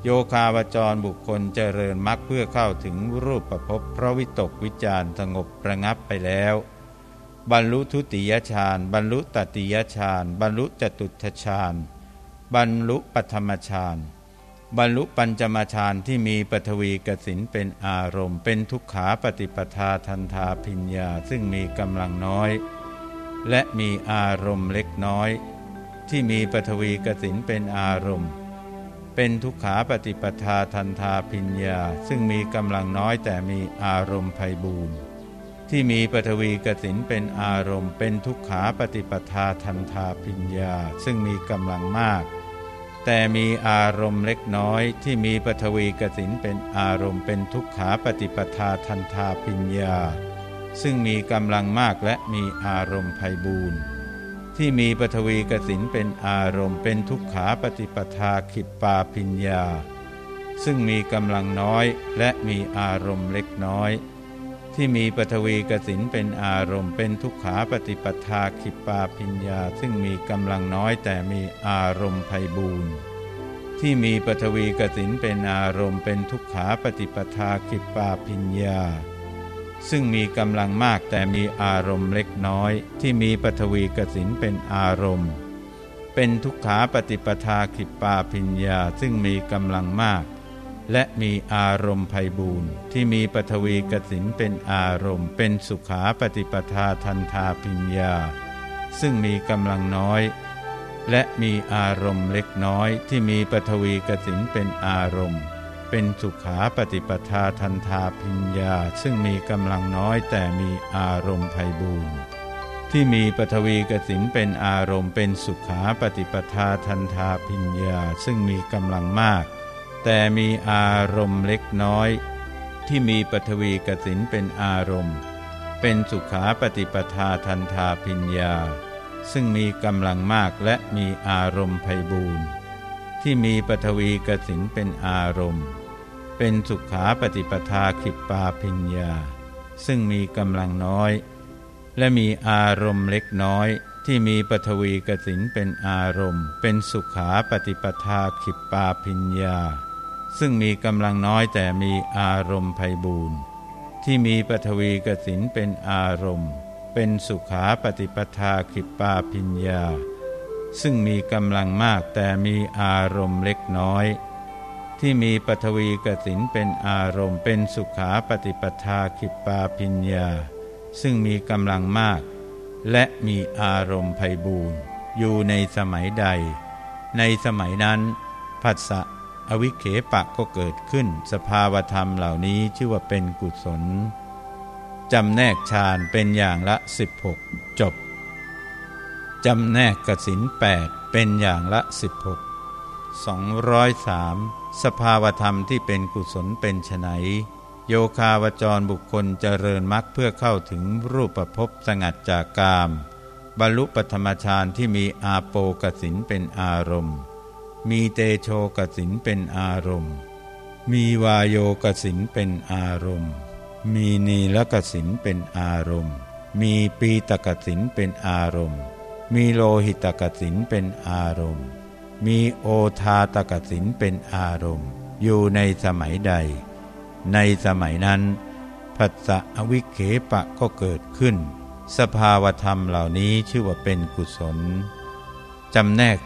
โยคาวจรบุคคลเจริญมรรคเพื่อเข้าถึงรูปประพบพระวิตกวิจารสงบประงับไปแล้ว บรรลุทุติยฌานบรรลุตติยฌานบรรลุจตุตฌานบรรลุปัธรรมฌานบรรลุปัญจมาฌานที่มีปฐวีกสินเป็นอารมณ์ เป็นทุกขาปฏิปทาทันทาพิญญาซึ่งมีกำลังน้อย และมีอารมณ์เล็กน้อย ที่มีปฐวีกสินเป็นอารมณ์ เป็นทุกขาปฏิปทาทันทาพิญญา ซึ่งมีกำลังน้อยแต่มีอารมณ์ไพบูรณ์ที่มีปฐวีกสินเป็นอารมณ์ เป็นทุกขาปฏิปทาทันทาพิญญา ซึ่งมีกำลังมาก แต่มีอารมณ์เล็กน้อย ที่มีปฐวีกสินเป็นอารมณ์ เป็นทุกขาปฏิปทาทันทาปิญญา ซึ่งมีกำลังมากและมีอารมณ์ไพบูรณ์ ที่มีปฐวีกสินเป็นอารมณ์เป็นทุกขาปฏิปทาขิปปาปิญญา ซึ่งมีกำลังน้อยและมีอารมณ์เล็กน้อย ที่มีปฐวีกสินเป็นอารมณ์ เป็นทุกขาปฏิปทาขิปปาพิญญา ซึ่งมีกำลังน้อยแต่มีอารมณ์ไพบูรณ์ที่มีปฐวีกสินเป็นอารมณ์เป็นทุกขาปฏิปทาขิปาพิญญา ซึ่งมีกำลังมากแต่มีอารมณ์เล็กน้อย ที่มีปฐวีกสินเป็นอารมณ์ เป็นทุกขาปฏิปทาขิปปาพิญญาซึ่งมีกำลังมาก และมีอารมณ์ภัยบูรณ์ที่มีปฐวีกสินเป็นอารมณ์ เป็นสุขาปฏิปทาทันทาปิญญา ซึ่งมีกำลังน้อย และมีอารมณ์เล็กน้อยที่มีปฐวีกสินเป็นอารมณ์ เป็นสุขาปฏิปทาทันทาพิญญา ซึ่งมีกำลังน้อยแต่มีอารมณ์ไพบูรณ์ที่มีปฐวีกสินเป็นอารมณ์เป็นสุขาปฏิปทาทันทาพิญญา ซึ่งมีกำลังมาก แต่มีอารมณ์เล็กน้อย ที่มีปฐวีกสินเป็นอารมณ์ เป็นสุขาปฏิปทาทันทาพิญญา ซึ่งมีกำลังมากและมีอารมณ์ไพบูรณ์ที่มีปฐวีกสินเป็นอารมณ์ เป็นสุขาปฏิปทาขิปปาพิญญา ซึ่งมีกำลังน้อย และมีอารมณ์เล็กน้อยที่มีปฐวีกสินเป็นอารมณ์ เป็นสุขาปฏิปทาขิปปาพิญญา ซึ่งมีกำลังน้อยแต่มีอารมณ์ไพบูรณ์ที่มีปฐวีกสินเป็นอารมณ์ เป็นสุขาปฏิปทาขิปปาพิญญา ซึ่งมีกำลังมากแต่มีอารมณ์เล็กน้อย ที่มีปฐวีกสินเป็นอารมณ์เป็นสุขาปฏิปทาขิปปาพิญญา ซึ่งมีกำลังมาก และมีอารมณ์ไพบูรณ์อยู่ในสมัยใด ในสมัยนั้นผัสสะอวิเคปะก็เกิดขึ้น สภาวธรรมเหล่านี้ชื่อว่าเป็นกุศลจำแนกฌานเป็นอย่างละ 16 จบจำแนกกสินแปดเป็นอย่างละ 16 203 สภาวธรรมที่เป็นกุศลเป็นไฉนโยคาวจรบุคคลเจริญมรรคเพื่อเข้าถึงรูปประพบสงัดจากกาม บรรลุปธรรมฌานที่มีอาโปกสินเป็นอารมณ์ มีเตโชกสินเป็นอารมณ์ มีวายโยกสินเป็นอารมณ์ มีนีลกสินเป็นอารมณ์ มีปีตกสินเป็นอารมณ์ มีโลหิตกสินเป็นอารมณ์ มีโอทาตกสินเป็นอารมณ์ อยู่ในสมัยใด ในสมัยนั้นผัสสะอวิเคปะก็เกิดขึ้น สภาวธรรมเหล่านี้ชื่อว่าเป็นกุศลจำแนก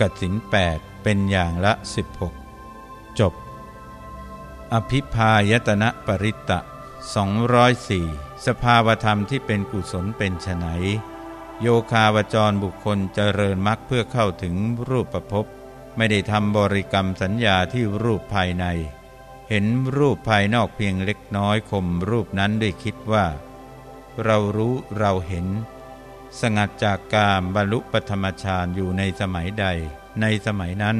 กสินแปดเป็นอย่างละ 16 จบ อภิพายตนะปริตตะ204 สภาวธรรมที่เป็นกุศลเป็นไฉน โยคาวจรบุคคลเจริญมรรคเพื่อเข้าถึงรูปประพบไม่ได้ทำบริกรรมสัญญาที่รูปภายใน เห็นรูปภายนอกเพียงเล็กน้อยข่มรูปนั้นด้วยคิดว่า เรารู้เราเห็น สงัดจากกามบรรลุปธรรมฌานอยู่ในสมัยใด ในสมัยนั้น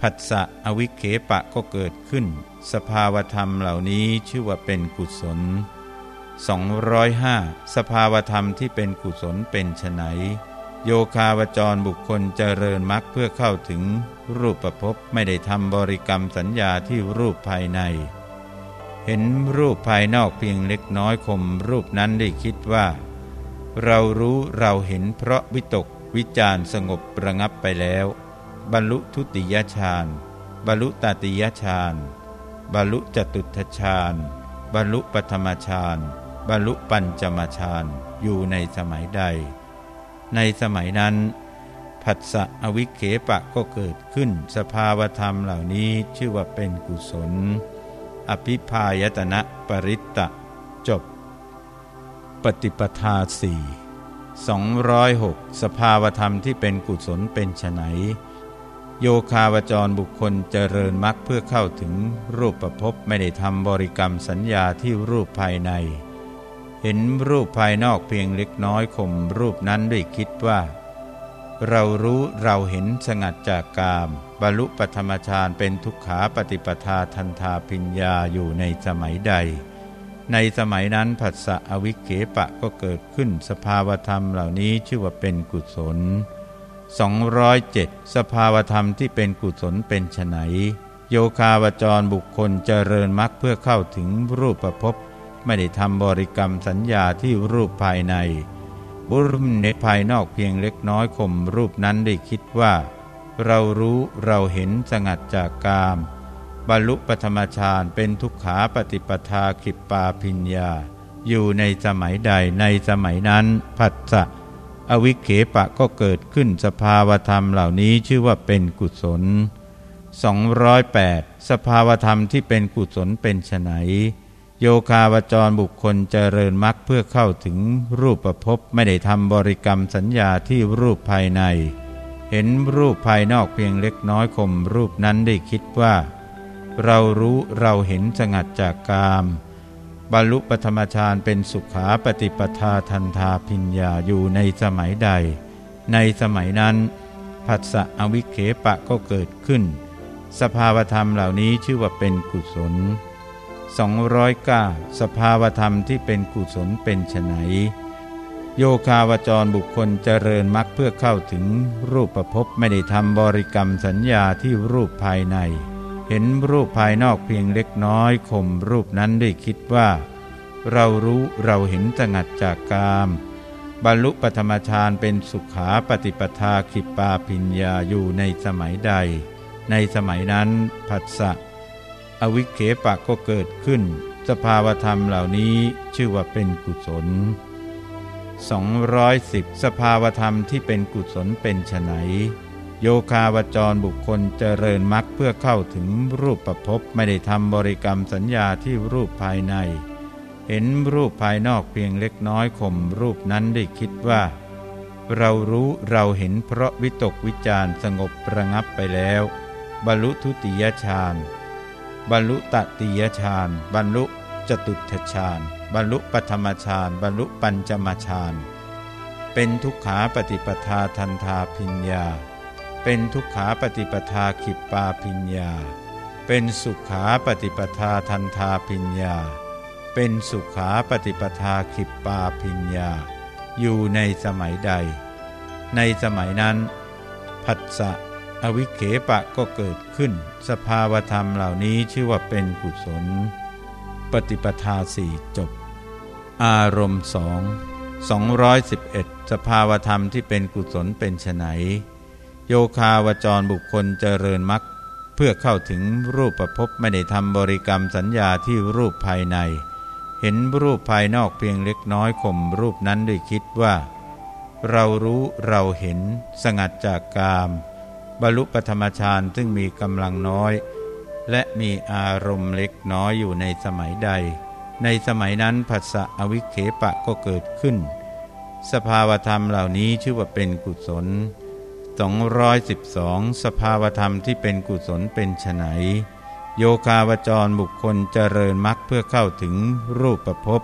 ผัสสะอวิเคปะก็เกิดขึ้น สภาวธรรมเหล่านี้ชื่อว่าเป็นกุศล 205 สภาวธรรมที่เป็นกุศลเป็นไฉนโยคาวจรบุคคลเจริญมรรคเพื่อเข้าถึงรูปประพบไม่ได้ทำบริกรรมสัญญาที่รูปภายใน เห็นรูปภายนอกเพียงเล็กน้อยคมรูปนั้นได้คิดว่า เรารู้เราเห็นเพราะวิตกวิจารสงบระงับไปแล้ว บรรลุทุติยฌานบรรลุตติยฌานบรรลุจตุทฌานบรรลุปฐมฌาน บรรลุปัญจมฌานอยู่ในสมัยใด ในสมัยนั้น ผัสสะอวิเคปะก็เกิดขึ้นสภาวธรรมเหล่านี้ชื่อว่าเป็นกุศล อภิพายตนะปริตตะจบ ปฏิปทาสี่สองร้อยหกสภาวธรรมที่เป็นกุศลเป็นไฉนโยคาวจรบุคคลเจริญมรรคเพื่อเข้าถึงรูปประพบไม่ได้ทำบริกรรมสัญญาที่รูปภายใน เห็นรูปภายนอกเพียงเล็กน้อยข่มรูปนั้นด้วยคิดว่า เรารู้เราเห็นสงัดจากกาม บรรลุปธรรมฌานเป็นทุกขาปฏิปทาทันทาพิญญาอยู่ในสมัยใด ในสมัยนั้นผัสสะอวิเคปะก็เกิดขึ้นสภาวธรรมเหล่านี้ชื่อว่าเป็นกุศล207 สภาวธรรมที่เป็นกุศลเป็นไฉนโยคาวจรบุคคลเจริญมรรคเพื่อเข้าถึงรูปประพบ ไม่ได้ทำบริกรรมสัญญาที่รูปภายใน บุรุษในภายนอกเพียงเล็กน้อยข่มรูปนั้นได้คิดว่า เรารู้เราเห็นสงัดจากกาม บรรลุปธรรมฌานเป็นทุกขาปฏิปทาขิปปาพิญญา อยู่ในสมัยใดในสมัยนั้นผัสสะอวิเคปะก็เกิดขึ้นสภาวธรรมเหล่านี้ชื่อว่าเป็นกุศล208 สภาวธรรมที่เป็นกุศลเป็นไฉน โยคาวจรบุคคลเจริญมรรคเพื่อเข้าถึงรูปประพบไม่ได้ทำบริกรรมสัญญาที่รูปภายใน เห็นรูปภายนอกเพียงเล็กน้อยข่มรูปนั้นได้คิดว่า เรารู้เราเห็นสงัดจากกามบรรลุปธรรมฌานเป็นสุขาปฏิปทาทันทาพิญญาอยู่ในสมัยใด ในสมัยนั้นผัสสะอวิเคปะก็เกิดขึ้น สภาวธรรมเหล่านี้ชื่อว่าเป็นกุศล 209 สภาวธรรมที่เป็นกุศลเป็นไฉนโยคาวจรบุคคลเจริญมรรคเพื่อเข้าถึงรูปประพบไม่ได้ทำบริกรรมสัญญาที่รูปภายใน เห็นรูปภายนอกเพียงเล็กน้อยข่มรูปนั้นด้วยคิดว่า เรารู้เราเห็นสงัดจากกามบรรลุปธรรมฌานเป็นสุขาปฏิปทาขิปาพิญญาอยู่ในสมัยใด ในสมัยนั้นผัสสะ อวิเคปะก็เกิดขึ้น สภาวธรรมเหล่านี้ชื่อว่าเป็นกุศล 210 สภาวธรรมที่เป็นกุศลเป็นไฉนโยคาวจรบุคคลเจริญมรรคเพื่อเข้าถึงรูปประพบไม่ได้ทำบริกรรมสัญญาที่รูปภายใน เห็นรูปภายนอกเพียงเล็กน้อยข่มรูปนั้นได้คิดว่า เรารู้เราเห็นเพราะวิตกวิจารสงบระงับไปแล้ว บรรลุทุติยฌาน บรรลุตติยฌาน บรรลุจตุทฌาน บรรลุปธรรมฌาน บรรลุปัญจมฌาน เป็นทุกขาปฏิปทาทันทาพิญญา เป็นทุกขาปฏิปทาขิปปาพิญญา เป็นสุขาปฏิปทาทันทาพิญญา เป็นสุขาปฏิปทาขิปปาพิญญา อยู่ในสมัยใด ในสมัยนั้น ผัสสะ อวิเคปะก็เกิดขึ้น สภาวธรรมเหล่านี้ชื่อว่าเป็นกุศล ปฏิปทาสี่จบ อารมณ์สอง211 สภาวธรรมที่เป็นกุศลเป็นไฉนโยคาวจรบุคคลเจริญมรรคเพื่อเข้าถึงรูปประพบไม่ได้ทำบริกรรมสัญญาที่รูปภายใน เห็นรูปภายนอกเพียงเล็กน้อยข่มรูปนั้นด้วยคิดว่า เรารู้เราเห็นสงัดจากกาม บรรลุปธรรมฌานซึ่งมีกำลังน้อย และมีอารมณ์เล็กน้อยอยู่ในสมัยใด ในสมัยนั้นผัสสะอวิเคปะก็เกิดขึ้น สภาวธรรมเหล่านี้ชื่อว่าเป็นกุศล 212 สภาวธรรมที่เป็นกุศลเป็นไฉนโยคาวจรบุคคลเจริญมรรคเพื่อเข้าถึงรูปประพบ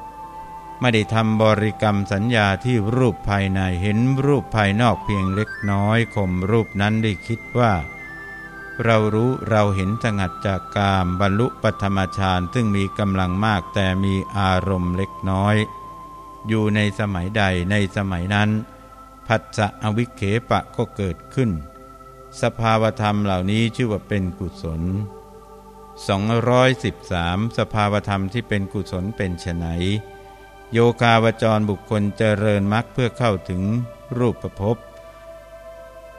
ไม่ได้ทำบริกรรมสัญญาที่รูปภายในเห็นรูปภายนอกเพียงเล็กน้อยข่มรูปนั้นได้คิดว่า เรารู้เราเห็นสงัดจากกามบรรลุปธรรมฌานซึ่งมีกำลังมากแต่มีอารมณ์เล็กน้อย อยู่ในสมัยใดในสมัยนั้นผัสสะอวิเคปะก็เกิดขึ้น สภาวธรรมเหล่านี้ชื่อว่าเป็นกุศล213 สภาวธรรมที่เป็นกุศลเป็นไฉน โยคาวจรบุคคลเจริญมรรคเพื่อเข้าถึงรูปประพบ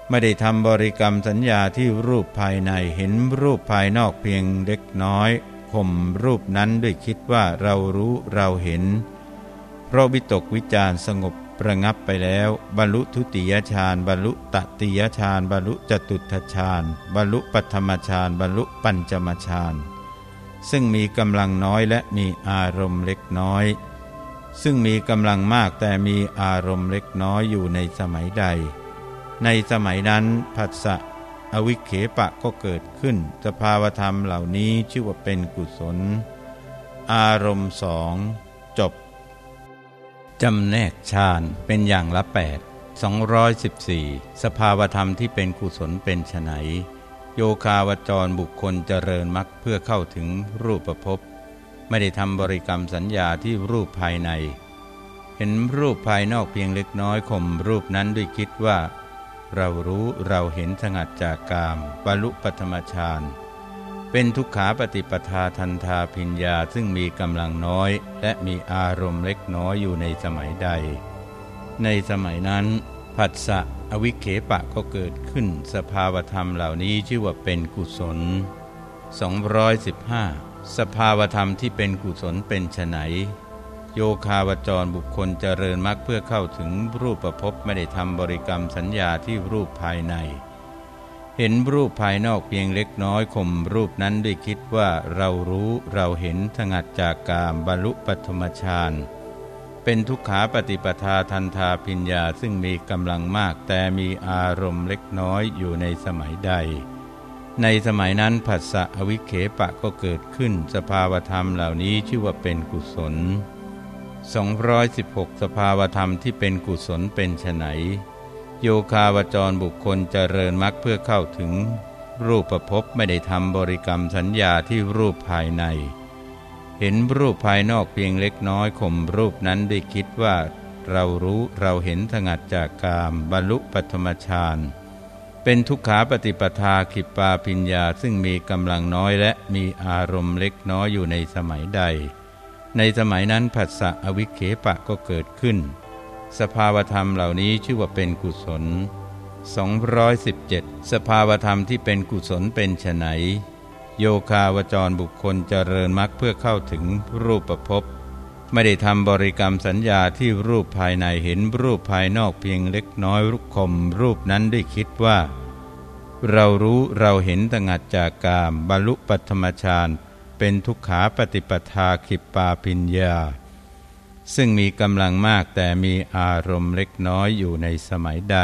ไม่ได้ทำบริกรรมสัญญาที่รูปภายในเห็นรูปภายนอกเพียงเล็กน้อยข่มรูปนั้นด้วยคิดว่าเรารู้เราเห็น เพราะวิตกวิจารสงบประงับไปแล้ว บรรลุทุติยฌานบรรลุตติยฌานบรรลุจตุทฌานบรรลุปัธรรมฌานบรรลุปัญจมฌานซึ่งมีกำลังน้อยและมีอารมณ์เล็กน้อย ซึ่งมีกำลังมากแต่มีอารมณ์เล็กน้อยอยู่ในสมัยใด ในสมัยนั้นผัสสะอวิเคปะก็เกิดขึ้น สภาวธรรมเหล่านี้ชื่อว่าเป็นกุศล อารมณ์สองจบจำแนกฌานเป็นอย่างละแปด214 สภาวธรรมที่เป็นกุศลเป็นไฉนโยคาวจรบุคคลเจริญมักเพื่อเข้าถึงรูปประพ ไม่ได้ทำบริกรรมสัญญาที่รูปภายใน เห็นรูปภายนอกเพียงเล็กน้อยข่มรูปนั้นด้วยคิดว่า เรารู้เราเห็นสงัดจากกามบรรลุปธรรมฌานเป็นทุกขาปฏิปทาทันทาพิญญาซึ่งมีกำลังน้อย และมีอารมณ์เล็กน้อยอยู่ในสมัยใด ในสมัยนั้น ผัสสะอวิเคปะก็เกิดขึ้นสภาวธรรมเหล่านี้ชื่อว่าเป็นกุศล 215 สภาวธรรมที่เป็นกุศลเป็นไฉนโยคาวจรบุคคลเจริญมรรคเพื่อเข้าถึงรูปประพบไม่ได้ทำบริกรรมสัญญาที่รูปภายใน เห็นรูปภายนอกเพียงเล็กน้อยข่มรูปนั้นด้วยคิดว่าเรารู้เราเห็นสงัดจากกามบรรลุปฐมฌานเป็นทุกขาปฏิปทาทันทาพิญญาซึ่งมีกำลังมากแต่มีอารมณ์เล็กน้อยอยู่ในสมัยใด ในสมัยนั้นผัสสะอวิเคปะก็เกิดขึ้น สภาวธรรมเหล่านี้ชื่อว่าเป็นกุศล 216 สภาวธรรมที่เป็นกุศลเป็นไฉนโยคาวจรบุคคลเจริญมรรคเพื่อเข้าถึง รูปประพบไม่ได้ทำบริกรรมสัญญาที่รูปภายใน เห็นรูปภายนอกเพียงเล็กน้อยข่มรูปนั้นได้คิดว่า เรารู้เราเห็นถงัดจากกามบรรลุปัมฌาน เป็นทุกขาปฏิปทาขิปาปิญญาซึ่งมีกำลังน้อยและมีอารมณ์เล็กน้อยอยู่ในสมัยใด ในสมัยนั้นผัสสะอวิเคปะก็เกิดขึ้น สภาวธรรมเหล่านี้ชื่อว่าเป็นกุศล 217 สภาวธรรมที่เป็นกุศลเป็นไฉนโยคาวจรบุคคลเจริญมรรคเพื่อเข้าถึงรูปประพบ ไม่ได้ทำบริกรรมสัญญาที่รูปภายในเห็นรูปภายนอกเพียงเล็กน้อยรุกคม รูปนั้นได้คิดว่า เรารู้เราเห็นตงัดจากกามบรรลุปัตมฌานเป็นทุกขาปฏิปทาขิปปาปิญญา ซึ่งมีกำลังมากแต่มีอารมณ์เล็กน้อยอยู่ในสมัยใด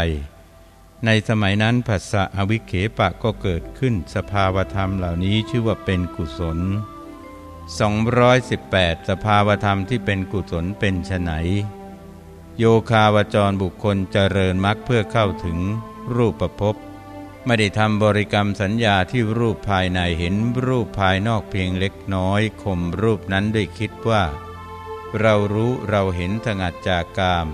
ในสมัยนั้นภาษะอวิเคปะก็เกิดขึ้นสภาวธรรมเหล่านี้ชื่อว่าเป็นกุศล 218 สภาวธรรมที่เป็นกุศลเป็นไฉนโยคาวจรบุคคลเจริญมรรคเพื่อเข้าถึงรูปประพบไม่ได้ทำบริกรรมสัญญาที่รูปภายในเห็นรูปภายนอกเพียงเล็กน้อยข่มรูปนั้นด้วยคิดว่า เรารู้เราเห็นถงัดจากกาม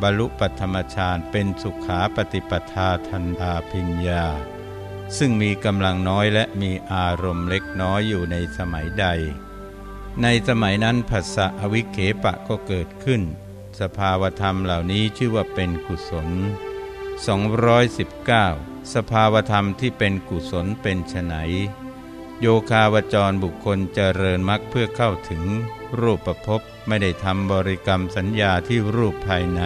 บรรลุปัธรรมฌานเป็นสุขาปฏิปทาทันทาพิญญา ซึ่งมีกำลังน้อยและมีอารมณ์เล็กน้อยอยู่ในสมัยใด ในสมัยนั้นผัสสะอวิเคปะก็เกิดขึ้น สภาวธรรมเหล่านี้ชื่อว่าเป็นกุศล 219 สภาวธรรมที่เป็นกุศลเป็นไฉนโยคาวจรบุคคลเจริญมรรคเพื่อเข้าถึง รูปประพบไม่ได้ทำบริกรรมสัญญาที่รูปภายใน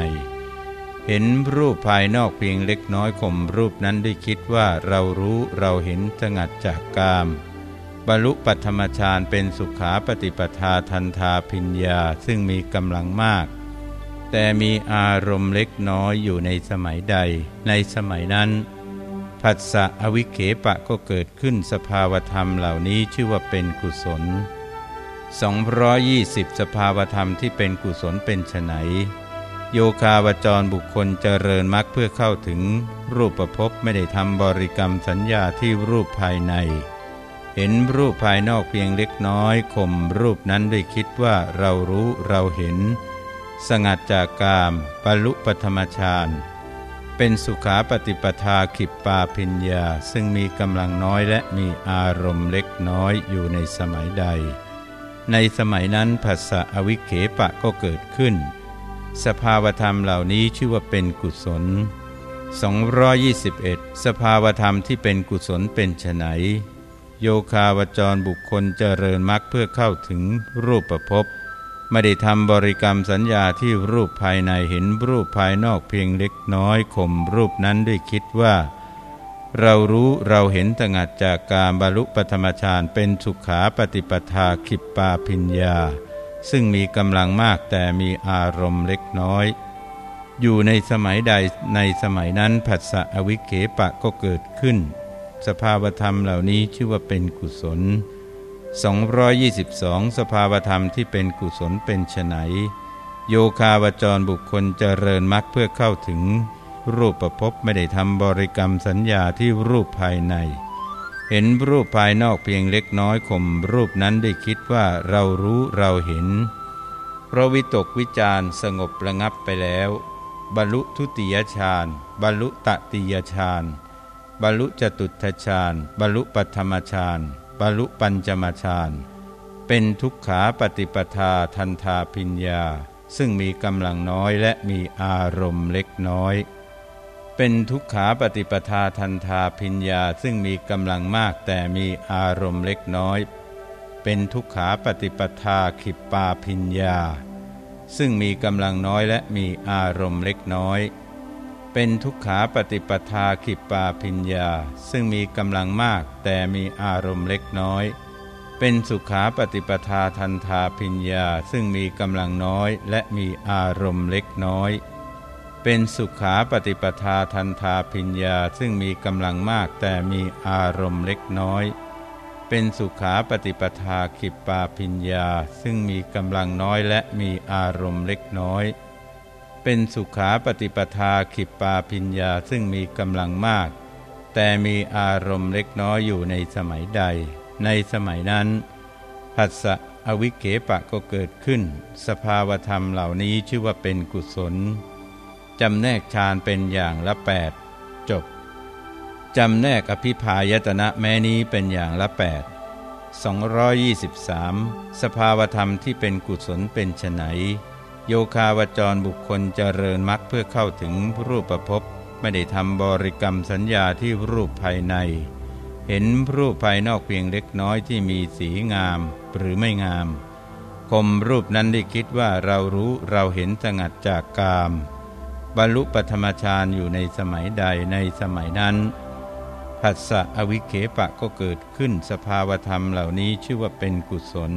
เห็นรูปภายนอกเพียงเล็กน้อยข่มรูปนั้นได้คิดว่าเรารู้เราเห็นสงัดจากกาม บรรลุปัธรรมฌานเป็นสุขาปฏิปทาทันทาพิญญาซึ่งมีกำลังมาก แต่มีอารมณ์เล็กน้อยอยู่ในสมัยใด ในสมัยนั้นผัสสะอวิเคปะก็เกิดขึ้นสภาวธรรมเหล่านี้ชื่อว่าเป็นกุศล 220 สภาวธรรมที่เป็นกุศลเป็นไฉนโยคาวจรบุคคลเจริญมรรคเพื่อเข้าถึงรูปประพบไม่ได้ทำบริกรรมสัญญาที่รูปภายใน เห็นรูปภายนอกเพียงเล็กน้อยข่มรูปนั้นด้วยคิดว่าเรารู้เราเห็น สงัดจากกามปลุปธรรมฌานเป็นสุขาปฏิปทาขิปปาพิญญา ซึ่งมีกำลังน้อยและมีอารมณ์เล็กน้อยอยู่ในสมัยใด ในสมัยนั้นภาษะอวิเคปะก็เกิดขึ้น สภาวธรรมเหล่านี้ชื่อว่าเป็นกุศล 221 สภาวธรรมที่เป็นกุศลเป็นไฉน โยคาวจรบุคคลเจริญมรรคเพื่อเข้าถึงรูปประพบไม่ได้ทำบริกรรมสัญญาที่รูปภายในเห็นรูปภายนอกเพียงเล็กน้อยข่มรูปนั้นด้วยคิดว่า เรารู้เราเห็นตงัดจากการบรรลุปธรรมฌานเป็นสุขาปฏิปทาขิปปาพิญญา ซึ่งมีกำลังมากแต่มีอารมณ์เล็กน้อย อยู่ในสมัยใดในสมัยนั้นผัสสะอวิเคปะก็เกิดขึ้น สภาวธรรมเหล่านี้ชื่อว่าเป็นกุศล 222 สภาวธรรมที่เป็นกุศลเป็นไฉนโยคาวจรบุคคลเจริญมรรคเพื่อเข้าถึง รูปประพบไม่ได้ทำบริกรรมสัญญาที่รูปภายใน เห็นรูปภายนอกเพียงเล็กน้อยข่มรูปนั้นได้คิดว่าเรารู้เราเห็นเพราะวิตกวิจารสงบระงับไปแล้ว บรรลุทุติยฌานบรรลุตติยฌาน บรรลุจตุทฌานบรรลุปัธรรมฌานบรรลุปัญจมฌานเป็นทุกขาปฏิปทาทันทาพิญญา ซึ่งมีกำลังน้อยและมีอารมณ์เล็กน้อย เป็นทุกขาปฏิปทาทันทาพิญญาซึ่งมีกำลังมากแต่มีอารมณ์เล็กน้อย เป็นทุกขาปฏิปทาขิปปาพิญญา ซึ่งมีกำลังน้อยและมีอารมณ์เล็กน้อย เป็นทุกขาปฏิปทาขิปปาพิญญา ซึ่งมีกำลังมากแต่มีอารมณ์เล็กน้อย เป็นสุขาปฏิปทาทันทาพิญญา ซึ่งมีกำลังน้อยและมีอารมณ์เล็กน้อย เป็นสุขาปฏิปทาทันทาพิญญา ซึ่งมีกำลังมากแต่มีอารมณ์เล็กน้อย เป็นสุขาปฏิปทาขิปปาพิญญา ซึ่งมีกำลังน้อยและมีอารมณ์เล็กน้อย เป็นสุขาปฏิปทาขิปปาพิญญาซึ่งมีกำลังมาก แต่มีอารมณ์เล็กน้อยอยู่ในสมัยใด ในสมัยนั้นผัสสะอวิเกปะก็เกิดขึ้น สภาวธรรมเหล่านี้ชื่อว่าเป็นกุศลจำแนกฌานเป็นอย่างละแปดจบจำแนกอภิพายตนะแม้นี้เป็นอย่างละแปด223 สภาวธรรมที่เป็นกุศลเป็นไฉน โยคาวจรบุคคลเจริญมรรคเพื่อเข้าถึงรูปประพบไม่ได้ทำบริกรรมสัญญาที่รูปภายใน เห็นรูปภายนอกเพียงเล็กน้อยที่มีสีงามหรือไม่งามคมรูปนั้นได้คิดว่าเรารู้เราเห็นสงัดจากกาม บรรลุปธรรมฌานอยู่ในสมัยใดในสมัยนั้นผัสสะอวิเคปะก็เกิดขึ้นสภาวธรรมเหล่านี้ชื่อว่าเป็นกุศล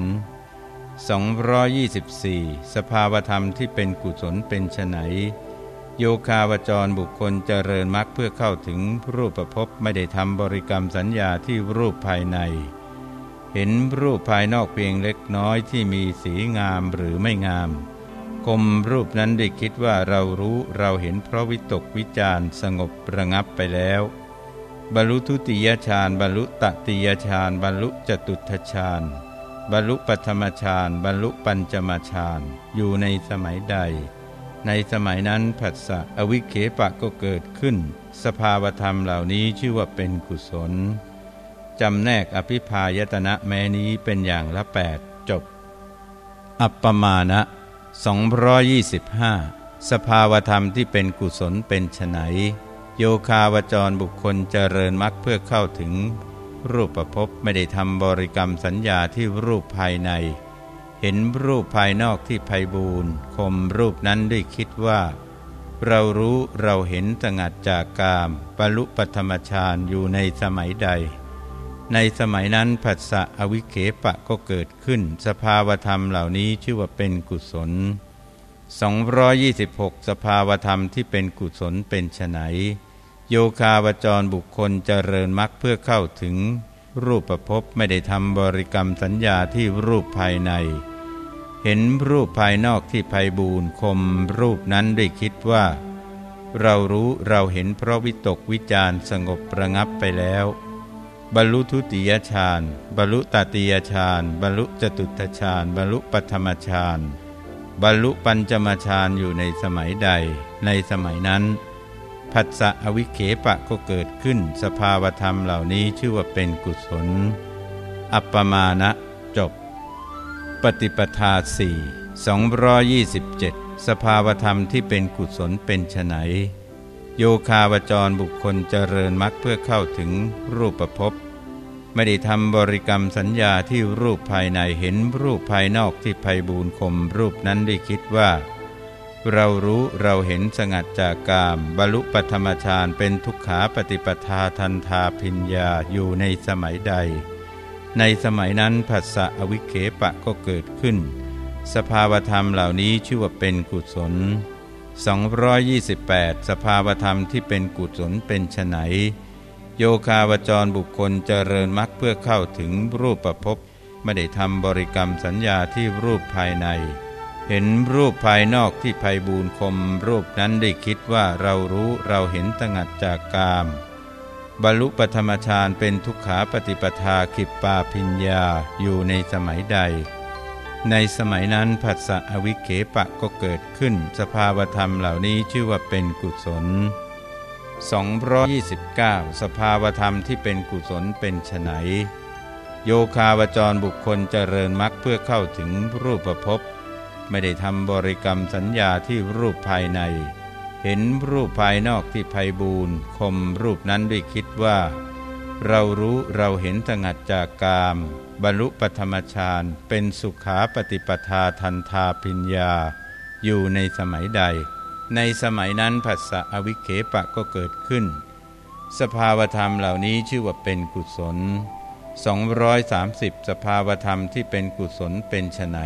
224 สภาวธรรมที่เป็นกุศลเป็นไนโยคาวจรบุคคลเจริญมรรคเพื่อเข้าถึงรูปประพบไม่ได้ทำบริกรรมสัญญาที่รูปภายใน เห็นรูปภายนอกเพียงเล็กน้อยที่มีสีงามหรือไม่งามคมรูปนั้นได้คิดว่าเรารู้เราเห็นเพราะวิตกวิจารสงบระงับไปแล้ว บรรลุทุติยฌานบรรลุตติยฌานบรรลุจตุทฌาน บรรลุปัธมฌานบรรลุปัญจมฌานอยู่ในสมัยใด ในสมัยนั้นผัสสะอวิเคปะก็เกิดขึ้น สภาวธรรมเหล่านี้ชื่อว่าเป็นกุศลจำแนกอภิพายตนะแม้นี้เป็นอย่างละแปดจบ อัปปมานะ225 สภาวธรรมที่เป็นกุศลเป็นไฉนโยคาวจรบุคคลเจริญมรรคเพื่อเข้าถึง รูปประพบไม่ได้ทำบริกรรมสัญญาที่รูปภายใน เห็นรูปภายนอกที่ไพบูรณ์คมรูปนั้นด้วยคิดว่า เรารู้เราเห็นสงัดจากกามปรุปธรรมชานอยู่ในสมัยใด ในสมัยนั้นผัสสะอวิเคปะก็เกิดขึ้น สภาวธรรมเหล่านี้ชื่อว่าเป็นกุศล 226 สภาวธรรมที่เป็นกุศลเป็นไฉน โยคาวจรบุคคลเจริญมรรคเพื่อเข้าถึง รูปประพบไม่ได้ทำบริกรรมสัญญาที่รูปภายใน เห็นรูปภายนอกที่ไพบูรคมรูปนั้นได้คิดว่า เรารู้เราเห็นเพราะวิตกวิจารสงบประงับไปแล้ว บรรลุทุติยฌานบรรลุตติยฌานบรรลุจตุตฌานบรรลุปัธมฌานบรรลุปัญจมฌานอยู่ในสมัยใดในสมัยนั้น ผัสสะอวิเคปะก็เกิดขึ้น สภาวธรรมเหล่านี้ชื่อว่าเป็นกุศล อัปปมาณะจบ ปฏิปทาสี่สองยี่สิบเจ็ดสภาวธรรมที่เป็นกุศลเป็นไฉนโยคาวจรบุคคลเจริญมรรคเพื่อเข้าถึงรูปประพบไม่ได้ทำบริกรรมสัญญาที่รูปภายในเห็นรูปภายนอกที่ไพบูรคมรูปนั้นได้คิดว่า เรารู้เราเห็นสงัดจากกาม บรรลุปธรรมฌานเป็นทุกขาปฏิปทาทันทาพิญญาอยู่ในสมัยใด ในสมัยนั้นผัสสะอวิเคปะก็เกิดขึ้น สภาวธรรมเหล่านี้ชื่อว่าเป็นกุศล 228 สภาวธรรมที่เป็นกุศลเป็นไฉนโยคาวจรบุคคลเจริญมรรคเพื่อเข้าถึงรูปประพบไม่ได้ทำบริกรรมสัญญาที่รูปภายใน เห็นรูปภายนอกที่ไพบูรคม รูปนั้นได้คิดว่าเรารู้เราเห็นตงัดจากกาม บรรลุปธรรมฌานเป็นทุกขาปฏิปทาขิปปาพิญญาอยู่ในสมัยใด ในสมัยนั้นผัสสะอวิเคปะก็เกิดขึ้น สภาวธรรมเหล่านี้ชื่อว่าเป็นกุศล229 สภาวธรรมที่เป็นกุศลเป็นไฉนโยคาวจรบุคคลเจริญมรรคเพื่อเข้าถึงรูปภพ ไม่ได้ทำบริกรรมสัญญาที่รูปภายใน เห็นรูปภายนอกที่ไพบูรณ์คมรูปนั้นด้วยคิดว่า เรารู้เราเห็นตงัดจากกาม บรรลุปธรรมฌานเป็นสุขาปฏิปทาทันทาพิญญา อยู่ในสมัยใด ในสมัยนั้นผัสสะอวิเคปะก็เกิดขึ้น สภาวธรรมเหล่านี้ชื่อว่าเป็นกุศล 230 สภาวธรรมที่เป็นกุศลเป็นไฉน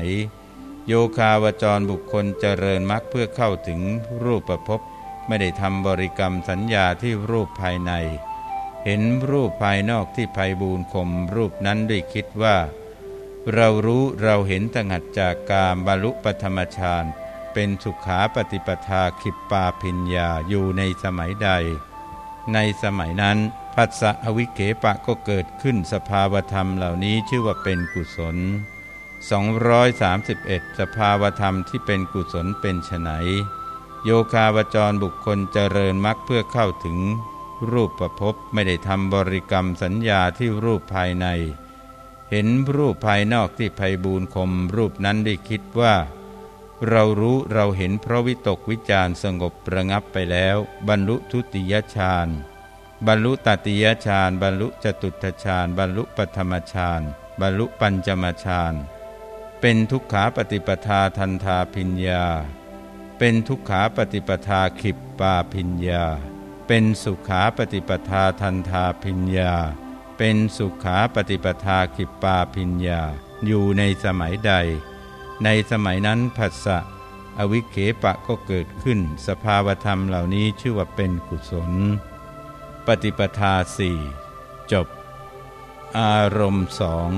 โยคาวจรบุคคลเจริญมรรคเพื่อเข้าถึงรูปประพบไม่ได้ทำบริกรรมสัญญาที่รูปภายใน เห็นรูปภายนอกที่ภัยบูนข่มรูปนั้นด้วยคิดว่า เรารู้เราเห็นตงัดจากกามบรรลุปธรรมฌานเป็นสุขาปฏิปทาขิปปาพิญญาอยู่ในสมัยใด ในสมัยนั้นผัสสะอวิเกปะก็เกิดขึ้นสภาวธรรมเหล่านี้ชื่อว่าเป็นกุศล 231 สภาวธรรมที่เป็นกุศลเป็นไฉนโยคาวจรบุคคลเจริญมรรคเพื่อเข้าถึง รูปประพบไม่ได้ทำบริกรรมสัญญาที่รูปภายใน เห็นรูปภายนอกที่ภัยบูนคม รูปนั้นได้คิดว่า เรารู้เราเห็นเพราะวิตกวิจารสงบประงับไปแล้ว บรรลุทุติยฌานบรรลุตติยฌานบรรลุจตุตฌานบรรลุปธรรมฌานบรรลุปัญจมฌาน เป็นทุกขาปฏิปทาทันทาพิญญา เป็นทุกขาปฏิปทาขิปปาพิญญา เป็นสุขาปฏิปทาทันทาพิญญา เป็นสุขาปฏิปทาขิปปาพิญญา อยู่ในสมัยใด ในสมัยนั้นผัสสะอวิเคปะก็เกิดขึ้น สภาวธรรมเหล่านี้ชื่อว่าเป็นกุศล ปฏิปทาสี่จบ อารมณ์สอง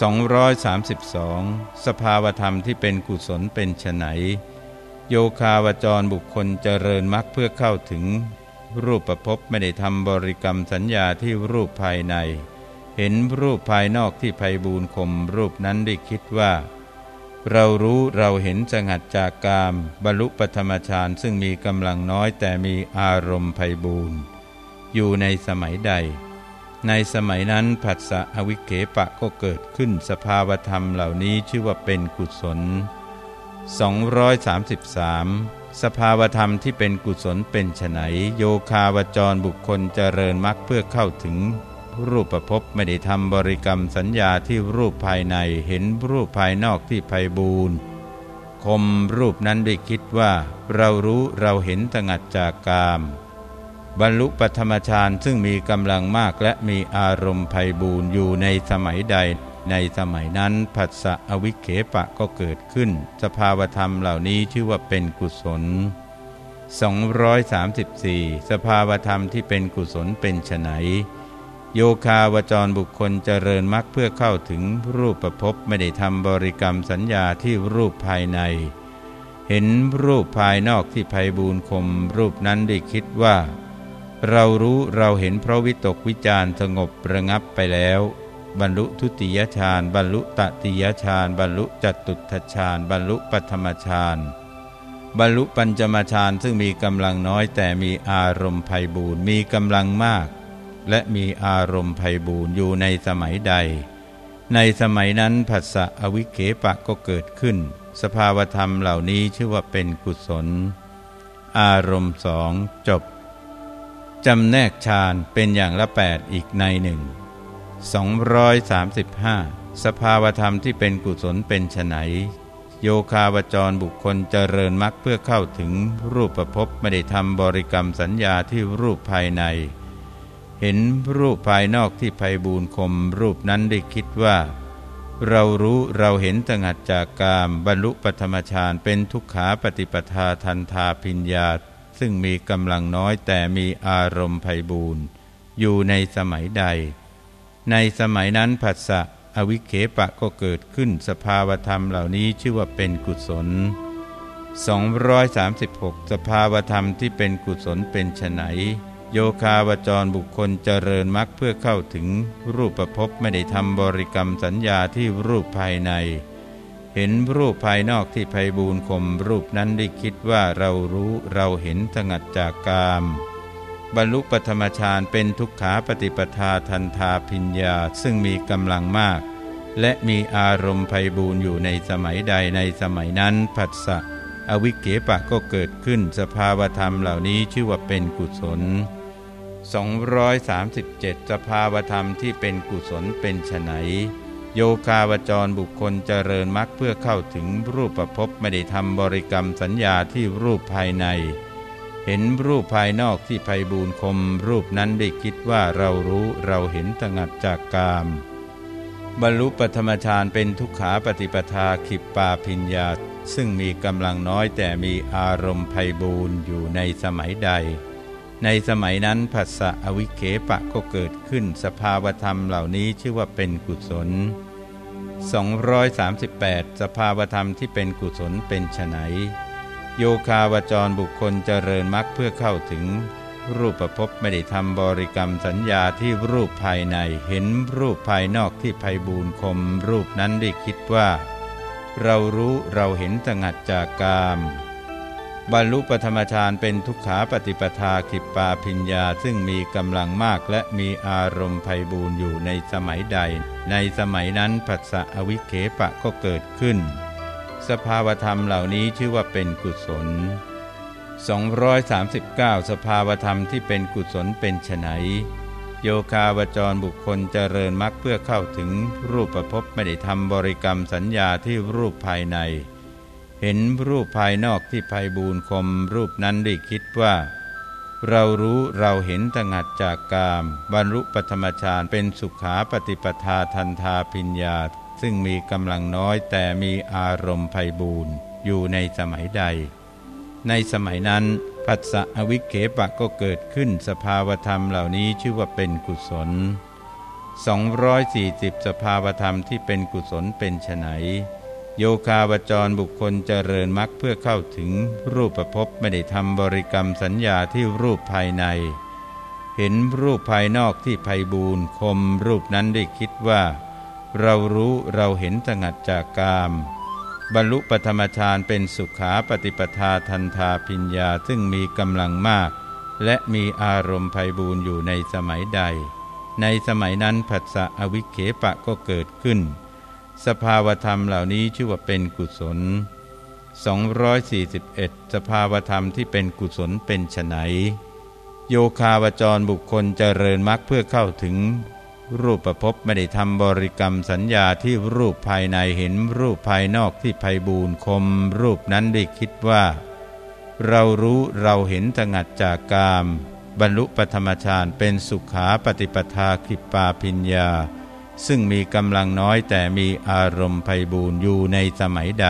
สองร้อยสามสิบสองสภาวธรรมที่เป็นกุศลเป็นไฉนโยคาวจรบุคคลเจริญมรรคเพื่อเข้าถึง รูปประพบไม่ได้ทำบริกรรมสัญญาที่รูปภายใน เห็นรูปภายนอกที่ภัยบูนข่มรูปนั้นได้คิดว่า เรารู้เราเห็นสงัดจากกามบรรลุปธรรมฌานซึ่งมีกำลังน้อยแต่มีอารมณ์ภัยบูนอยู่ในสมัยใด ในสมัยนั้นผัสสะอวิเกปะก็เกิดขึ้นสภาวธรรมเหล่านี้ชื่อว่าเป็นกุศล 233 สภาวธรรมที่เป็นกุศลเป็นไฉนโยคาวจรบุคคลเจริญมรรคเพื่อเข้าถึง รูปประพบไม่ได้ทำบริกรรมสัญญาที่รูปภายในเห็นรูปภายนอกที่ภัยบูนคมรูปนั้นได้คิดว่า เรารู้เราเห็นตงัดจากกาม บรรลุปธรรมฌานซึ่งมีกำลังมากและมีอารมณ์ภัยบูนอยู่ในสมัยใด ในสมัยนั้นผัสสะอวิเคปะก็เกิดขึ้น สภาวธรรมเหล่านี้ชื่อว่าเป็นกุศล 234 สภาวธรรมที่เป็นกุศลเป็นไฉนโยคาวจรบุคคลเจริญมรรคเพื่อเข้าถึงรูปประพบไม่ได้ทำบริกรรมสัญญาที่รูปภายใน เห็นรูปภายนอกที่ภัยบูนคมรูปนั้นได้คิดว่า เรารู้เราเห็นเพราะวิตกวิจารสงบระงับไปแล้ว บรรลุทุติยฌานบรรลุตติยฌานบรรลุจตุตฌานบรรลุปัธมฌานบรรลุปัญจมฌานซึ่งมีกำลังน้อยแต่มีอารมณ์ภัยบูรมีกำลังมาก และมีอารมณ์ภัยบูรอยู่ในสมัยใด ในสมัยนั้นผัสสะอวิเคปะก็เกิดขึ้น สภาวธรรมเหล่านี้ชื่อว่าเป็นกุศล อารมณ์สองจบ จำแนกฌานเป็นอย่างละแปดอีกในหนึ่ง235 สภาวธรรมที่เป็นกุศลเป็นไฉนโยคาวจรบุคคลเจริญมรรคเพื่อเข้าถึงรูปประพบไม่ได้ทำบริกรรมสัญญาที่รูปภายใน เห็นรูปภายนอกที่ภัยบูนคมรูปนั้นได้คิดว่า เรารู้เราเห็นตงัดจากกามบรรลุปธรรมฌานเป็นทุกขาปฏิปทาทันทาพิญญา ซึ่งมีกำลังน้อยแต่มีอารมณ์ไพบูรณ์อยู่ในสมัยใด ในสมัยนั้นผัสสะอวิเคปะก็เกิดขึ้นสภาวธรรมเหล่านี้ชื่อว่าเป็นกุศล 236 สภาวธรรมที่เป็นกุศลเป็นไฉนโยคาวจรบุคคลเจริญมรรคเพื่อเข้าถึงรูปประพบไม่ได้ทำบริกรรมสัญญาที่รูปภายใน เห็นรูปภายนอกที่ภัยบูนข่มรูปนั้นได้คิดว่าเรารู้เราเห็นสงัดจากกาม บรรลุปธรรมฌานเป็นทุกขาปฏิปทาทันทาพิญญาซึ่งมีกำลังมาก และมีอารมณ์ภัยบูนอยู่ในสมัยใดในสมัยนั้นผัสสะอวิเกปะก็เกิดขึ้นสภาวธรรมเหล่านี้ชื่อว่าเป็นกุศล 237 สภาวธรรมที่เป็นกุศลเป็นไฉน โยคาวจรบุคคลเจริญมรรคเพื่อเข้าถึงรูปประพบไม่ได้ทำบริกรรมสัญญาที่รูปภายใน เห็นรูปภายนอกที่ภัยบูนคม รูปนั้นได้คิดว่าเรารู้เราเห็นตงัดจากกามบรรลุปธรรมฌานเป็นทุกขาปฏิปทาขิปปาพิญญา ซึ่งมีกำลังน้อยแต่มีอารมณ์ไพบูรอยู่ในสมัยใด ในสมัยนั้นผัสสะอวิเคปะก็เกิดขึ้นสภาวธรรมเหล่านี้ชื่อว่าเป็นกุศล 238 สภาวธรรมที่เป็นกุศลเป็นไฉนโยคาวจรบุคคลเจริญมรรคเพื่อเข้าถึง รูปประพบไม่ได้ทำบริกรรมสัญญาที่รูปภายในเห็นรูปภายนอกที่ไพบูรคม รูปนั้นได้คิดว่า เรารู้เราเห็นสงัดจากกาม บรรลุปธรรมฌานเป็นทุกขาปฏิปทาขิปปาพิญญาซึ่งมีกำลังมากและมีอารมณ์ไพบูรอยู่ในสมัยใด ในสมัยนั้นผัสสะอวิเคปะก็เกิดขึ้น สภาวธรรมเหล่านี้ชื่อว่าเป็นกุศล 239 สภาวธรรมที่เป็นกุศลเป็นไฉนโยคาวจรบุคคลเจริญมรรคเพื่อเข้าถึงรูปประพบไม่ได้ทำบริกรรมสัญญาที่รูปภายใน เห็นรูปภายนอกที่ภัยบูนคมรูปนั้นได้คิดว่า เรารู้เราเห็นตงัดจากกามบรรลุปธรรมฌานเป็นสุขาปฏิปทาทันทาพิญญา ซึ่งมีกำลังน้อยแต่มีอารมณ์ไพบูรอยู่ในสมัยใด ในสมัยนั้นผัสสะอวิเคปะก็เกิดขึ้นสภาวธรรมเหล่านี้ชื่อว่าเป็นกุศล 240 สภาวธรรมที่เป็นกุศลเป็นไฉน โยคาวจรบุคคลเจริญมรรคเพื่อเข้าถึงรูปประพบไม่ได้ทำบริกรรมสัญญาที่รูปภายใน เห็นรูปภายนอกที่ไพบูรณ์คมรูปนั้นได้คิดว่า เรารู้เราเห็นสงัดจากกาม บรรลุปธรรมฌานเป็นสุขาปฏิปทาทันทาพิญญาซึ่งมีกำลังมาก และมีอารมณ์ไพบูรณ์อยู่ในสมัยใด ในสมัยนั้นผัสสะอวิเคปะก็เกิดขึ้น สภาวธรรมเหล่านี้ชื่อว่าเป็นกุศล 241 สภาวธรรมที่เป็นกุศลเป็นไฉนโยคาวจรบุคคลเจริญมรรคเพื่อเข้าถึง รูปประพบไม่ได้ทำบริกรรมสัญญาที่รูปภายในเห็นรูปภายนอกที่ไพบูรคม รูปนั้นได้คิดว่า เรารู้เราเห็นตงัดจากกาม บรรลุปธรรมฌานเป็นสุขาปฏิปทาคิปาพิญญา ซึ่งมีกำลังน้อยแต่มีอารมณ์ไพบูรอยู่ในสมัยใด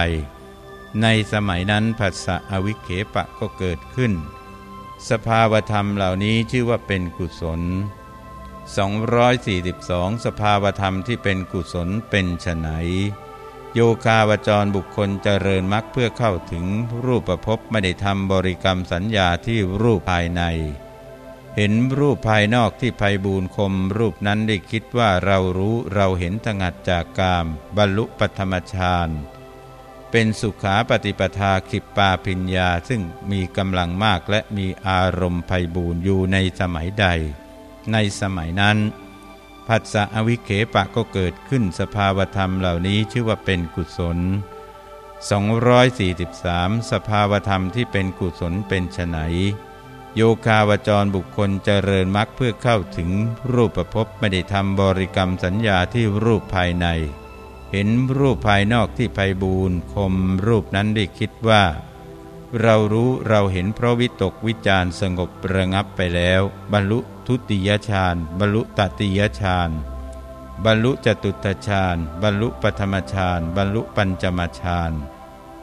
ในสมัยนั้นผัสสะอวิเคปะก็เกิดขึ้น สภาวธรรมเหล่านี้ชื่อว่าเป็นกุศล 242 สภาวธรรมที่เป็นกุศลเป็นไฉนโยคาวจรบุคคลเจริญมรรคเพื่อเข้าถึงรูปประพบไม่ได้ทำบริกรรมสัญญาที่รูปภายใน เห็นรูปภายนอกที่ภัยบูนคมรูปนั้นได้คิดว่าเรารู้เราเห็นตงัดจากกาม บรรลุปัธรรมฌานเป็นสุขาปฏิปทาขิปปาพิญญาซึ่งมีกำลังมากและมีอารมณ์ภัยบูนอยู่ในสมัยใด ในสมัยนั้นผัสสะอวิเคปะก็เกิดขึ้นสภาวธรรมเหล่านี้ชื่อว่าเป็นกุศล 243 สภาวธรรมที่เป็นกุศลเป็นไฉน โยคาวจรบุคคลเจริญมรรคเพื่อเข้าถึงรูปประพบไม่ได้ทำบริกรรมสัญญาที่รูปภายใน เห็นรูปภายนอกที่ไพบูรคมรูปนั้นได้คิดว่า เรารู้เราเห็นเพราะวิตกวิจารสงบระงับไปแล้ว บรรลุทุติยฌานบรรลุตติยฌานบรรลุจตุตฌานบรรลุปธรรมฌานบรรลุปัญจมฌาน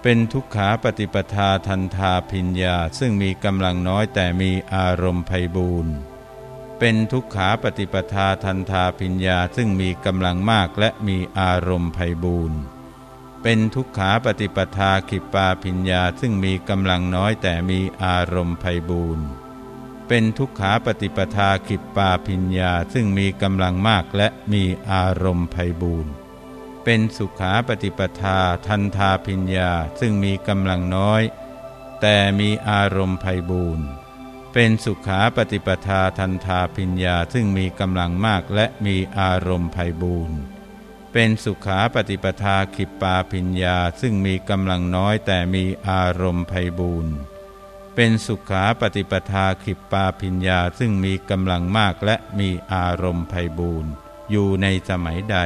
เป็นทุกขาปฏิปทาทันทาพิญญาซึ่งมีกำลังน้อยแต่มีอารมณ์ไพบูรณ์เป็นทุกขาปฏิปทาทันทาพิญญาซึ่งมีกำลังมากและมีอารมณ์ไพบูรณ์เป็นทุกขาปฏิปทาขิปาพิญญาซึ่งมีกำลังน้อยแต่มีอารมณ์ไพบูรณ์เป็นทุกขาปฏิปทาขิปปาพิญญาซึ่งมีกำลังมากและมีอารมณ์ไพบูรณ์ เป็นสุขาปฏิปทาทันทาพิญญาซึ่งมีกำลังน้อย แต่มีอารมณ์ไพบูรณ์เป็นสุขาปฏิปทาทันทาพิญญาซึ่งมีกำลังมากและมีอารมณ์ไพบูรณ์เป็นสุขาปฏิปทาขิปปาพิญญาซึ่งมีกำลังน้อยแต่มีอารมณ์ไพบูรณ์เป็นสุขาปฏิปทาขิปปาพิญญาซึ่งมีกำลังมากและมีอารมณ์ไพบูรณ์อยู่ในสมัยใด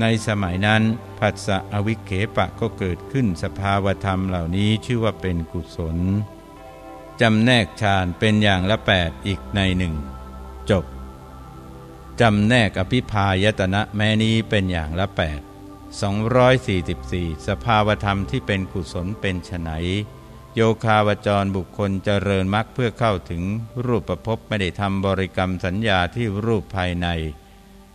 ในสมัยนั้นผัสสะอวิเคปะก็เกิดขึ้นสภาวธรรมเหล่านี้ชื่อว่าเป็นกุศลจำแนกฌานเป็นอย่างละแปดอีกในหนึ่งจบจำแนกอภิพายตนะแม้นี้เป็นอย่างละแปด244 สภาวธรรมที่เป็นกุศลเป็นไฉนโยคาวจรบุคคลเจริญมรรคเพื่อเข้าถึงรูปประพบไม่ได้ทำบริกรรมสัญญาที่รูปภายใน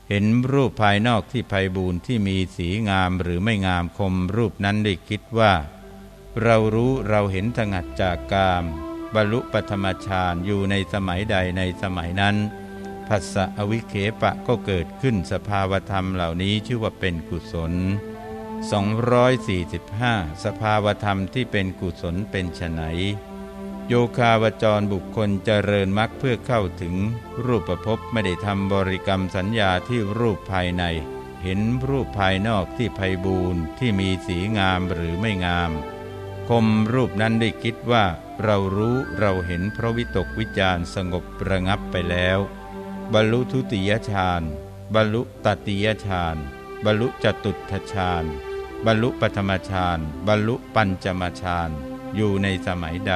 เห็นรูปภายนอกที่ไพบูรณ์ที่มีสีงามหรือไม่งามคมรูปนั้นได้คิดว่า เรารู้เราเห็นถงัดจากกามบรรลุปธรรมฌานอยู่ในสมัยใดในสมัยนั้นผัสสะอวิเคปะก็เกิดขึ้นสภาวธรรมเหล่านี้ชื่อว่าเป็นกุศล 245 สภาวธรรมที่เป็นกุศลเป็นไฉน โยคาวจรบุคคลเจริญมรรคเพื่อเข้าถึงรูปประพบไม่ได้ทำบริกรรมสัญญาที่รูปภายใน เห็นรูปภายนอกที่ไพบูรณ์ที่มีสีงามหรือไม่งาม คมรูปนั้นได้คิดว่า เรารู้เราเห็นพระวิตกวิจารสงบระงับไปแล้ว บรรลุทุติยฌานบรรลุตติยฌานบรรลุจตุทฌานบรรลุปฐมฌานบรรลุปัญจมฌานอยู่ในสมัยใด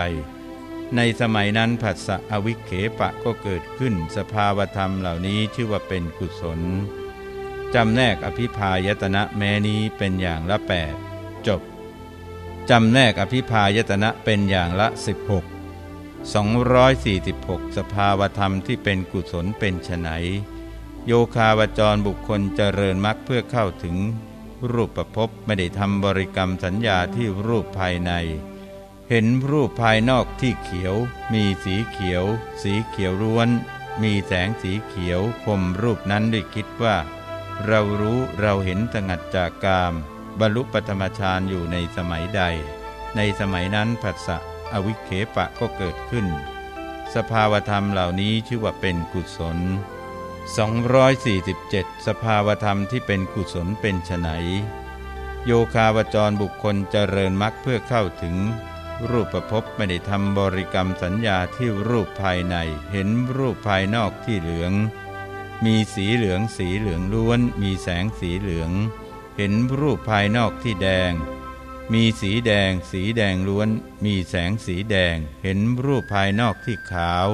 ในสมัยนั้นผัสสะอวิเคปะก็เกิดขึ้นสภาวธรรมเหล่านี้ชื่อว่าเป็นกุศลจำแนกอภิพายตนะแม้นี้เป็นอย่างละแปดจบจำแนกอภิพายตนะเป็นอย่างละสิบหก246 สภาวธรรมที่เป็นกุศลเป็นไฉนโยคาวจรบุคคลเจริญมรรคเพื่อเข้าถึงรูปประพบไม่ได้ทำบริกรรมสัญญาที่รูปภายใน เห็นรูปภายนอกที่เขียว มีสีเขียว สีเขียวล้วน มีแสงสีเขียวคมรูปนั้นได้คิดว่า เรารู้เราเห็นสงัดจากกาม บรรลุปธรรมฌานอยู่ในสมัยใด ในสมัยนั้นผัสสะอวิเคปะก็เกิดขึ้น สภาวธรรมเหล่านี้ชื่อว่าเป็นกุศล 247 สภาวธรรมที่เป็นกุศลเป็นไฉนโยคาวจรบุคคลเจริญมรรคเพื่อเข้าถึง รูปประพบไม่ได้ทำบริกรรมสัญญาที่รูปภายในเห็นรูปภายนอกที่เหลือง มีสีเหลืองสีเหลืองล้วน มีแสงสีเหลือง เห็นรูปภายนอกที่แดง มีสีแดง สีแดงล้วน มีแสงสีแดง เห็นรูปภายนอกที่ขาว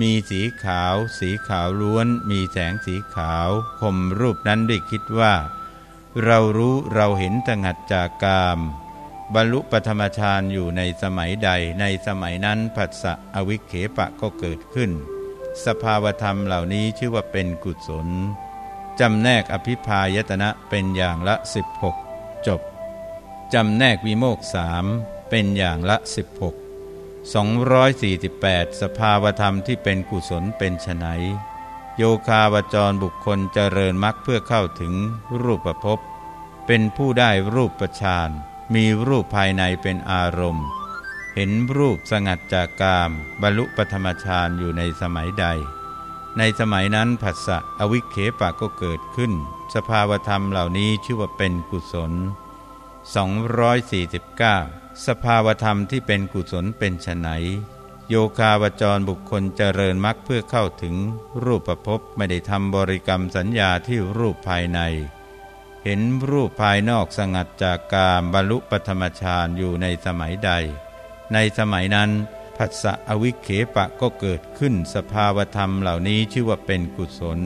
มีสีขาว สีขาวล้วน มีแสงสีขาวคมรูปนั้นได้คิดว่า เรารู้เราเห็นตงัดจากกาม บรรลุปธรรมฌานอยู่ในสมัยใดในสมัยนั้นผัสสะอวิเคปะก็เกิดขึ้น สภาวธรรมเหล่านี้ชื่อว่าเป็นกุศลจำแนกอภิพายตนะเป็นอย่างละ 16 จบจำแนกวิโมกสามเป็นอย่างละ 16 248 สภาวธรรมที่เป็นกุศลเป็นไฉนโยคาวจรบุคคลเจริญมรรคเพื่อเข้าถึงรูปภพเป็นผู้ได้รูปปาน มีรูปภายในเป็นอารมณ์ เห็นรูปสงัดจากกาม บรรลุปธรรมฌานอยู่ในสมัยใด ในสมัยนั้นผัสสะอวิเคปะก็เกิดขึ้น สภาวธรรมเหล่านี้ชื่อว่าเป็นกุศล 249 สภาวธรรมที่เป็นกุศลเป็นไฉนโยคาวจรบุคคลเจริญมรรคเพื่อเข้าถึงรูปประพบไม่ได้ทำบริกรรมสัญญาที่รูปภายใน เห็นรูปภายนอกสงัดจากกามบรรลุปธรรมฌานอยู่ในสมัยใด ในสมัยนั้นผัสสะอวิเคปะก็เกิดขึ้นสภาวธรรมเหล่านี้ชื่อว่าเป็นกุศล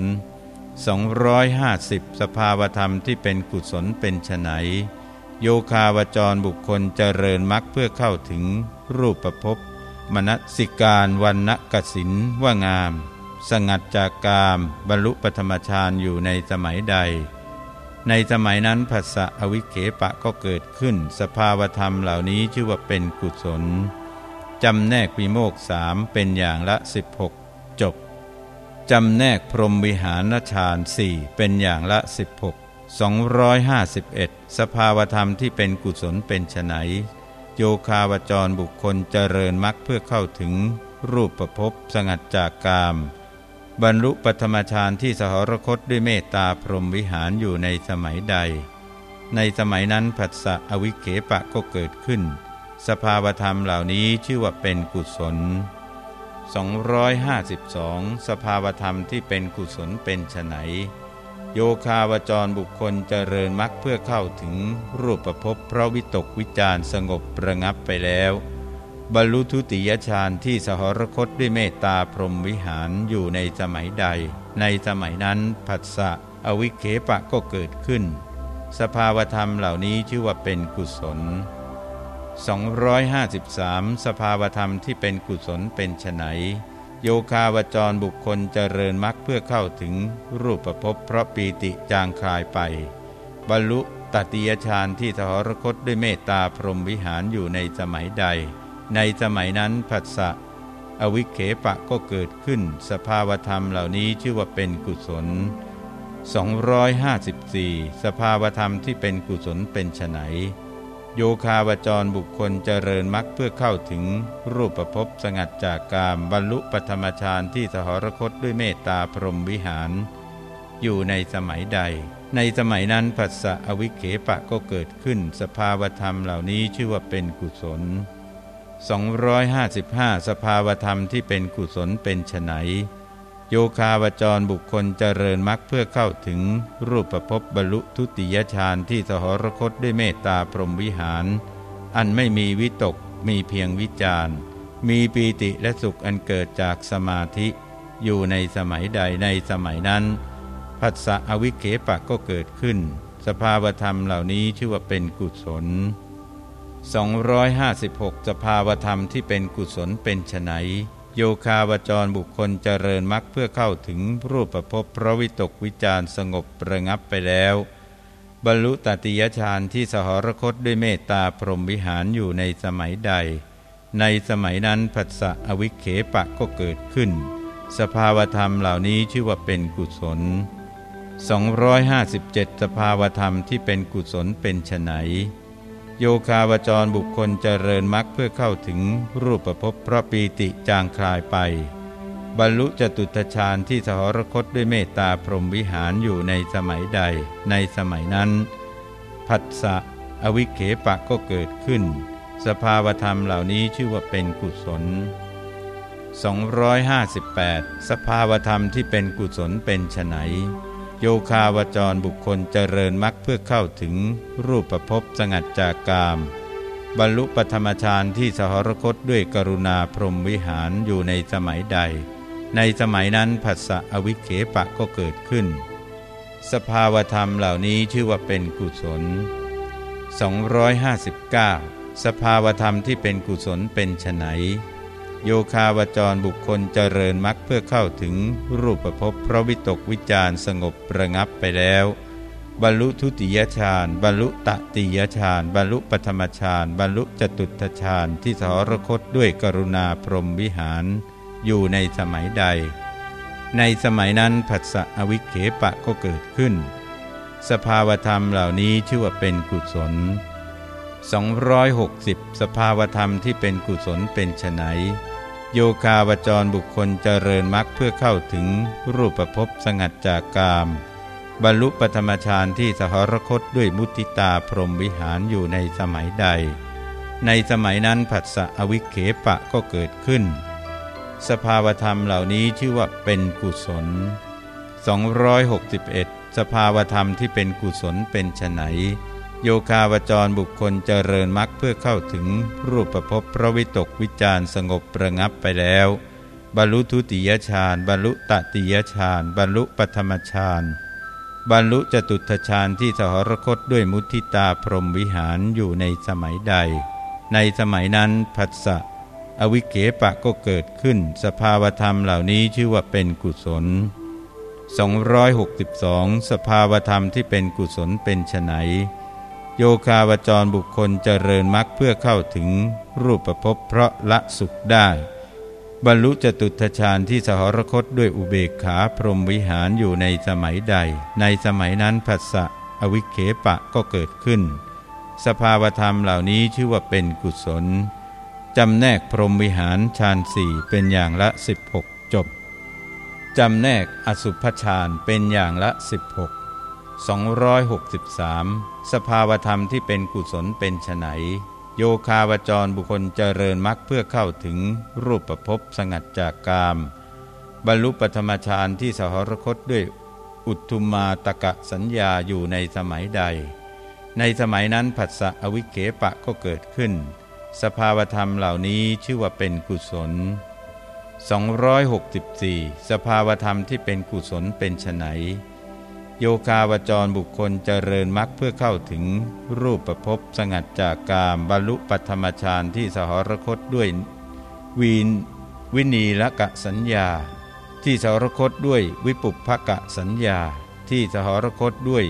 250 สภาวธรรมที่เป็นกุศลเป็นไฉนโยคาวจรบุคคลเจริญมรรคเพื่อเข้าถึงรูปประพบมณสิการวันณกสินว่างาม สงัดจากกามบรรลุปธรรมฌานอยู่ในสมัยใด ในสมัยนั้นภาษะอวิเคปะก็เกิดขึ้น สภาวธรรมเหล่านี้ชื่อว่าเป็นกุศลจำแนกวิโมกสามเป็นอย่างละ 16 จบจำแนกพรหมวิหารฌานสี่เป็นอย่างละ 16 251 สภาวธรรมที่เป็นกุศลเป็นไฉนโยคาวจรบุคคลเจริญมรรคเพื่อเข้าถึงรูปประพบสงัดจากกาม บรรลุปฐมฌานที่สหรคตด้วยเมตตาพรหมวิหารอยู่ในสมัยใด ในสมัยนั้นผัสสะอวิเคปะก็เกิดขึ้น สภาวธรรมเหล่านี้ชื่อว่าเป็นกุศล 252 สภาวธรรมที่เป็นกุศลเป็นไฉนโยคาวจรบุคคลเจริญมรรคเพื่อเข้าถึงรูปประพเพราะวิตกวิจารสงบประงับไปแล้ว บรรลุทุติยฌานที่สหรคตด้วยเมตตาพรหมวิหารอยู่ในสมัยใด ในสมัยนั้นผัสสะอวิเคปะก็เกิดขึ้น สภาวธรรมเหล่านี้ชื่อว่าเป็นกุศล 253 สภาวธรรมที่เป็นกุศลเป็นไฉนโยคาวจรบุคคลเจริญมรรคเพื่อเข้าถึงรูปประพเพราะปีติจางคลายไป บรรลุตติยฌานที่ทหรคตด้วยเมตตาพรหมวิหารอยู่ในสมัยใด ในสมัยนั้นผัสสะอวิเคปะก็เกิดขึ้น สภาวธรรมเหล่านี้ชื่อว่าเป็นกุศล 254 สภาวธรรมที่เป็นกุศลเป็นไฉนโยคาวจรบุคคลเจริญมรรคเพื่อเข้าถึงรูปประพบสงัดจากกามบรรลุปธรรมฌานที่สหรคตด้วยเมตตาพรหมวิหาร อยู่ในสมัยใด ในสมัยนั้นผัสสะอวิเคปะก็เกิดขึ้น สภาวธรรมเหล่านี้ชื่อว่าเป็นกุศล 255 สภาวธรรมที่เป็นกุศลเป็นไฉนโยคาวจรบุคคลเจริญมรรคเพื่อเข้าถึงรูปประพบบรรลุทุติยฌานที่สหรคตด้วยเมตตาพรหมวิหาร อันไม่มีวิตกมีเพียงวิจารมีปีติและสุขอันเกิดจากสมาธิ อยู่ในสมัยใดในสมัยนั้นผัสสะอวิเคปะก็เกิดขึ้น สภาวธรรมเหล่านี้ชื่อว่าเป็นกุศล 256 สภาวธรรมที่เป็นกุศลเป็นไฉนโยคาวจรบุคคลเจริญมรรคเพื่อเข้าถึงรูปประพบพระวิตกวิจารสงบระงับไปแล้ว บรรลุตติยฌานที่สหรคตด้วยเมตตาพรหมวิหารอยู่ในสมัยใด ในสมัยนั้นผัสสะอวิเคปะก็เกิดขึ้น สภาวธรรมเหล่านี้ชื่อว่าเป็นกุศล 257 สภาวธรรมที่เป็นกุศลเป็นไฉน โยคาวจรบุคคลเจริญมรรคเพื่อเข้าถึงรูปประพบพระปีติจางคลายไป บรรลุจตุตฌานที่สหรคตด้วยเมตตาพรหมวิหารอยู่ในสมัยใด ในสมัยนั้น ผัสสะอวิเคปะก็เกิดขึ้น สภาวธรรมเหล่านี้ชื่อว่าเป็นกุศล 258 สภาวธรรมที่เป็นกุศลเป็นไฉน โยคาวจรบุคคลเจริญมรรคเพื่อเข้าถึงรูปประพบสงัดจากกาม บรรลุปธรรมฌานที่สหรคตด้วยกรุณาพรหมวิหารอยู่ในสมัยใด ในสมัยนั้นผัสสะอวิเคปะก็เกิดขึ้น สภาวธรรมเหล่านี้ชื่อว่าเป็นกุศล 259 สภาวธรรมที่เป็นกุศลเป็นไฉน โยคาวจรบุคคลเจริญมรรคเพื่อเข้าถึงรูปประพพระวิตกวิจารสงบประงับไปแล้ว บรรลุทุติยฌานบรรลุตติยฌานบรรลุปธรรมฌานบรรลุจตุตฌานที่สหรคตด้วยกรุณาพรหมวิหาร อยู่ในสมัยใด ในสมัยนั้นผัสสะอวิเคปะก็เกิดขึ้น สภาวธรรมเหล่านี้ชื่อว่าเป็นกุศล 260 สภาวธรรมที่เป็นกุศลเป็นไฉนโยคาวจรบุคคลเจริญมรรคเพื่อเข้าถึงรูปประพสงัดจากกาม บรรลุปธรรมฌานที่สหรคตด้วยมุติตาพรหมวิหารอยู่ในสมัยใด ในสมัยนั้นผัสสะอวิเคปะก็เกิดขึ้น สภาวธรรมเหล่านี้ชื่อว่าเป็นกุศล 261 สภาวธรรมที่เป็นกุศลเป็นไฉน โยคาวจรบุคคลเจริญมรรคเพื่อเข้าถึงรูปประพบพระวิตกวิจารสงบประงับไปแล้ว บรรลุทุติยฌานบรรลุตติยฌานบรรลุปธรรมฌานบรรลุจตุตฌานที่สหรคตด้วยมุทิตาพรหมวิหารอยู่ในสมัยใด ในสมัยนั้นผัสสะอวิเกปะก็เกิดขึ้น สภาวธรรมเหล่านี้ชื่อว่าเป็นกุศล 262 สภาวธรรมที่เป็นกุศลเป็นไฉน โยคาวจรบุคคลเจริญมรรคเพื่อเข้าถึงรูปประพเพราะละสุขได้ บรรลุจตุทชาญที่สหรคตด้วยอุเบกขาพรหมวิหารอยู่ในสมัยใด ในสมัยนั้นผัสสะอวิเคปะก็เกิดขึ้น สภาวธรรมเหล่านี้ชื่อว่าเป็นกุศลจำแนกพรหมวิหารฌานสี่เป็นอย่างละ 16 จบจำแนกอสุภฌานเป็นอย่างละ 16 263 สภาวธรรมที่เป็นกุศลเป็นไฉนโยคาวจรบุคคลเจริญมรรคเพื่อเข้าถึงรูปประพบสงัดจากกาม บรรลุปธรรมฌานที่สหรคตด้วยอุทุมมาตกะสัญญาอยู่ในสมัยใด ในสมัยนั้นผัสสะอวิเคปะก็เกิดขึ้น สภาวธรรมเหล่านี้ชื่อว่าเป็นกุศล 264 สภาวธรรมที่เป็นกุศลเป็นไฉน โยคาวจรบุคคลเจริญมรรคเพื่อเข้าถึงรูปประพบสงัดจากกามบรรลุปัธรรมฌานที่สหรคตด้วยวีนวินีละกะสัญญา ที่สหรคตด้วยวิปุพภกะสัญญา ที่สหรคตด้วย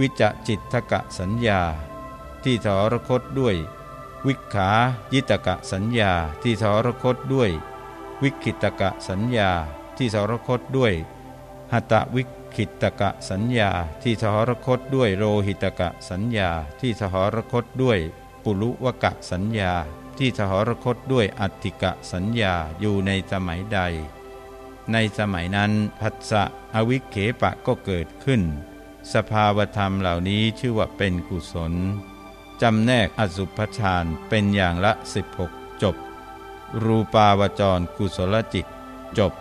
วิจจิตทกะสัญญา ที่สหรคตด้วย วิขายิตกะสัญญา ที่สหรคตด้วย วิคิตกะสัญญา ที่สหรคตด้วยหตวิ คิตกะสัญญาที่สหรคตด้วยโรหิตกะสัญญาที่สหรคตด้วยปุรุวกะสัญญา ที่สหรคตด้วยอัตติกะสัญญาอยู่ในสมัยใด ในสมัยนั้นพัสสะอวิเคปะก็เกิดขึ้น สภาวธรรมเหล่านี้ชื่อว่าเป็นกุศลจำแนกอสุภฌานเป็นอย่างละ 16 จบ รูปาวจรกุศลจิต จบ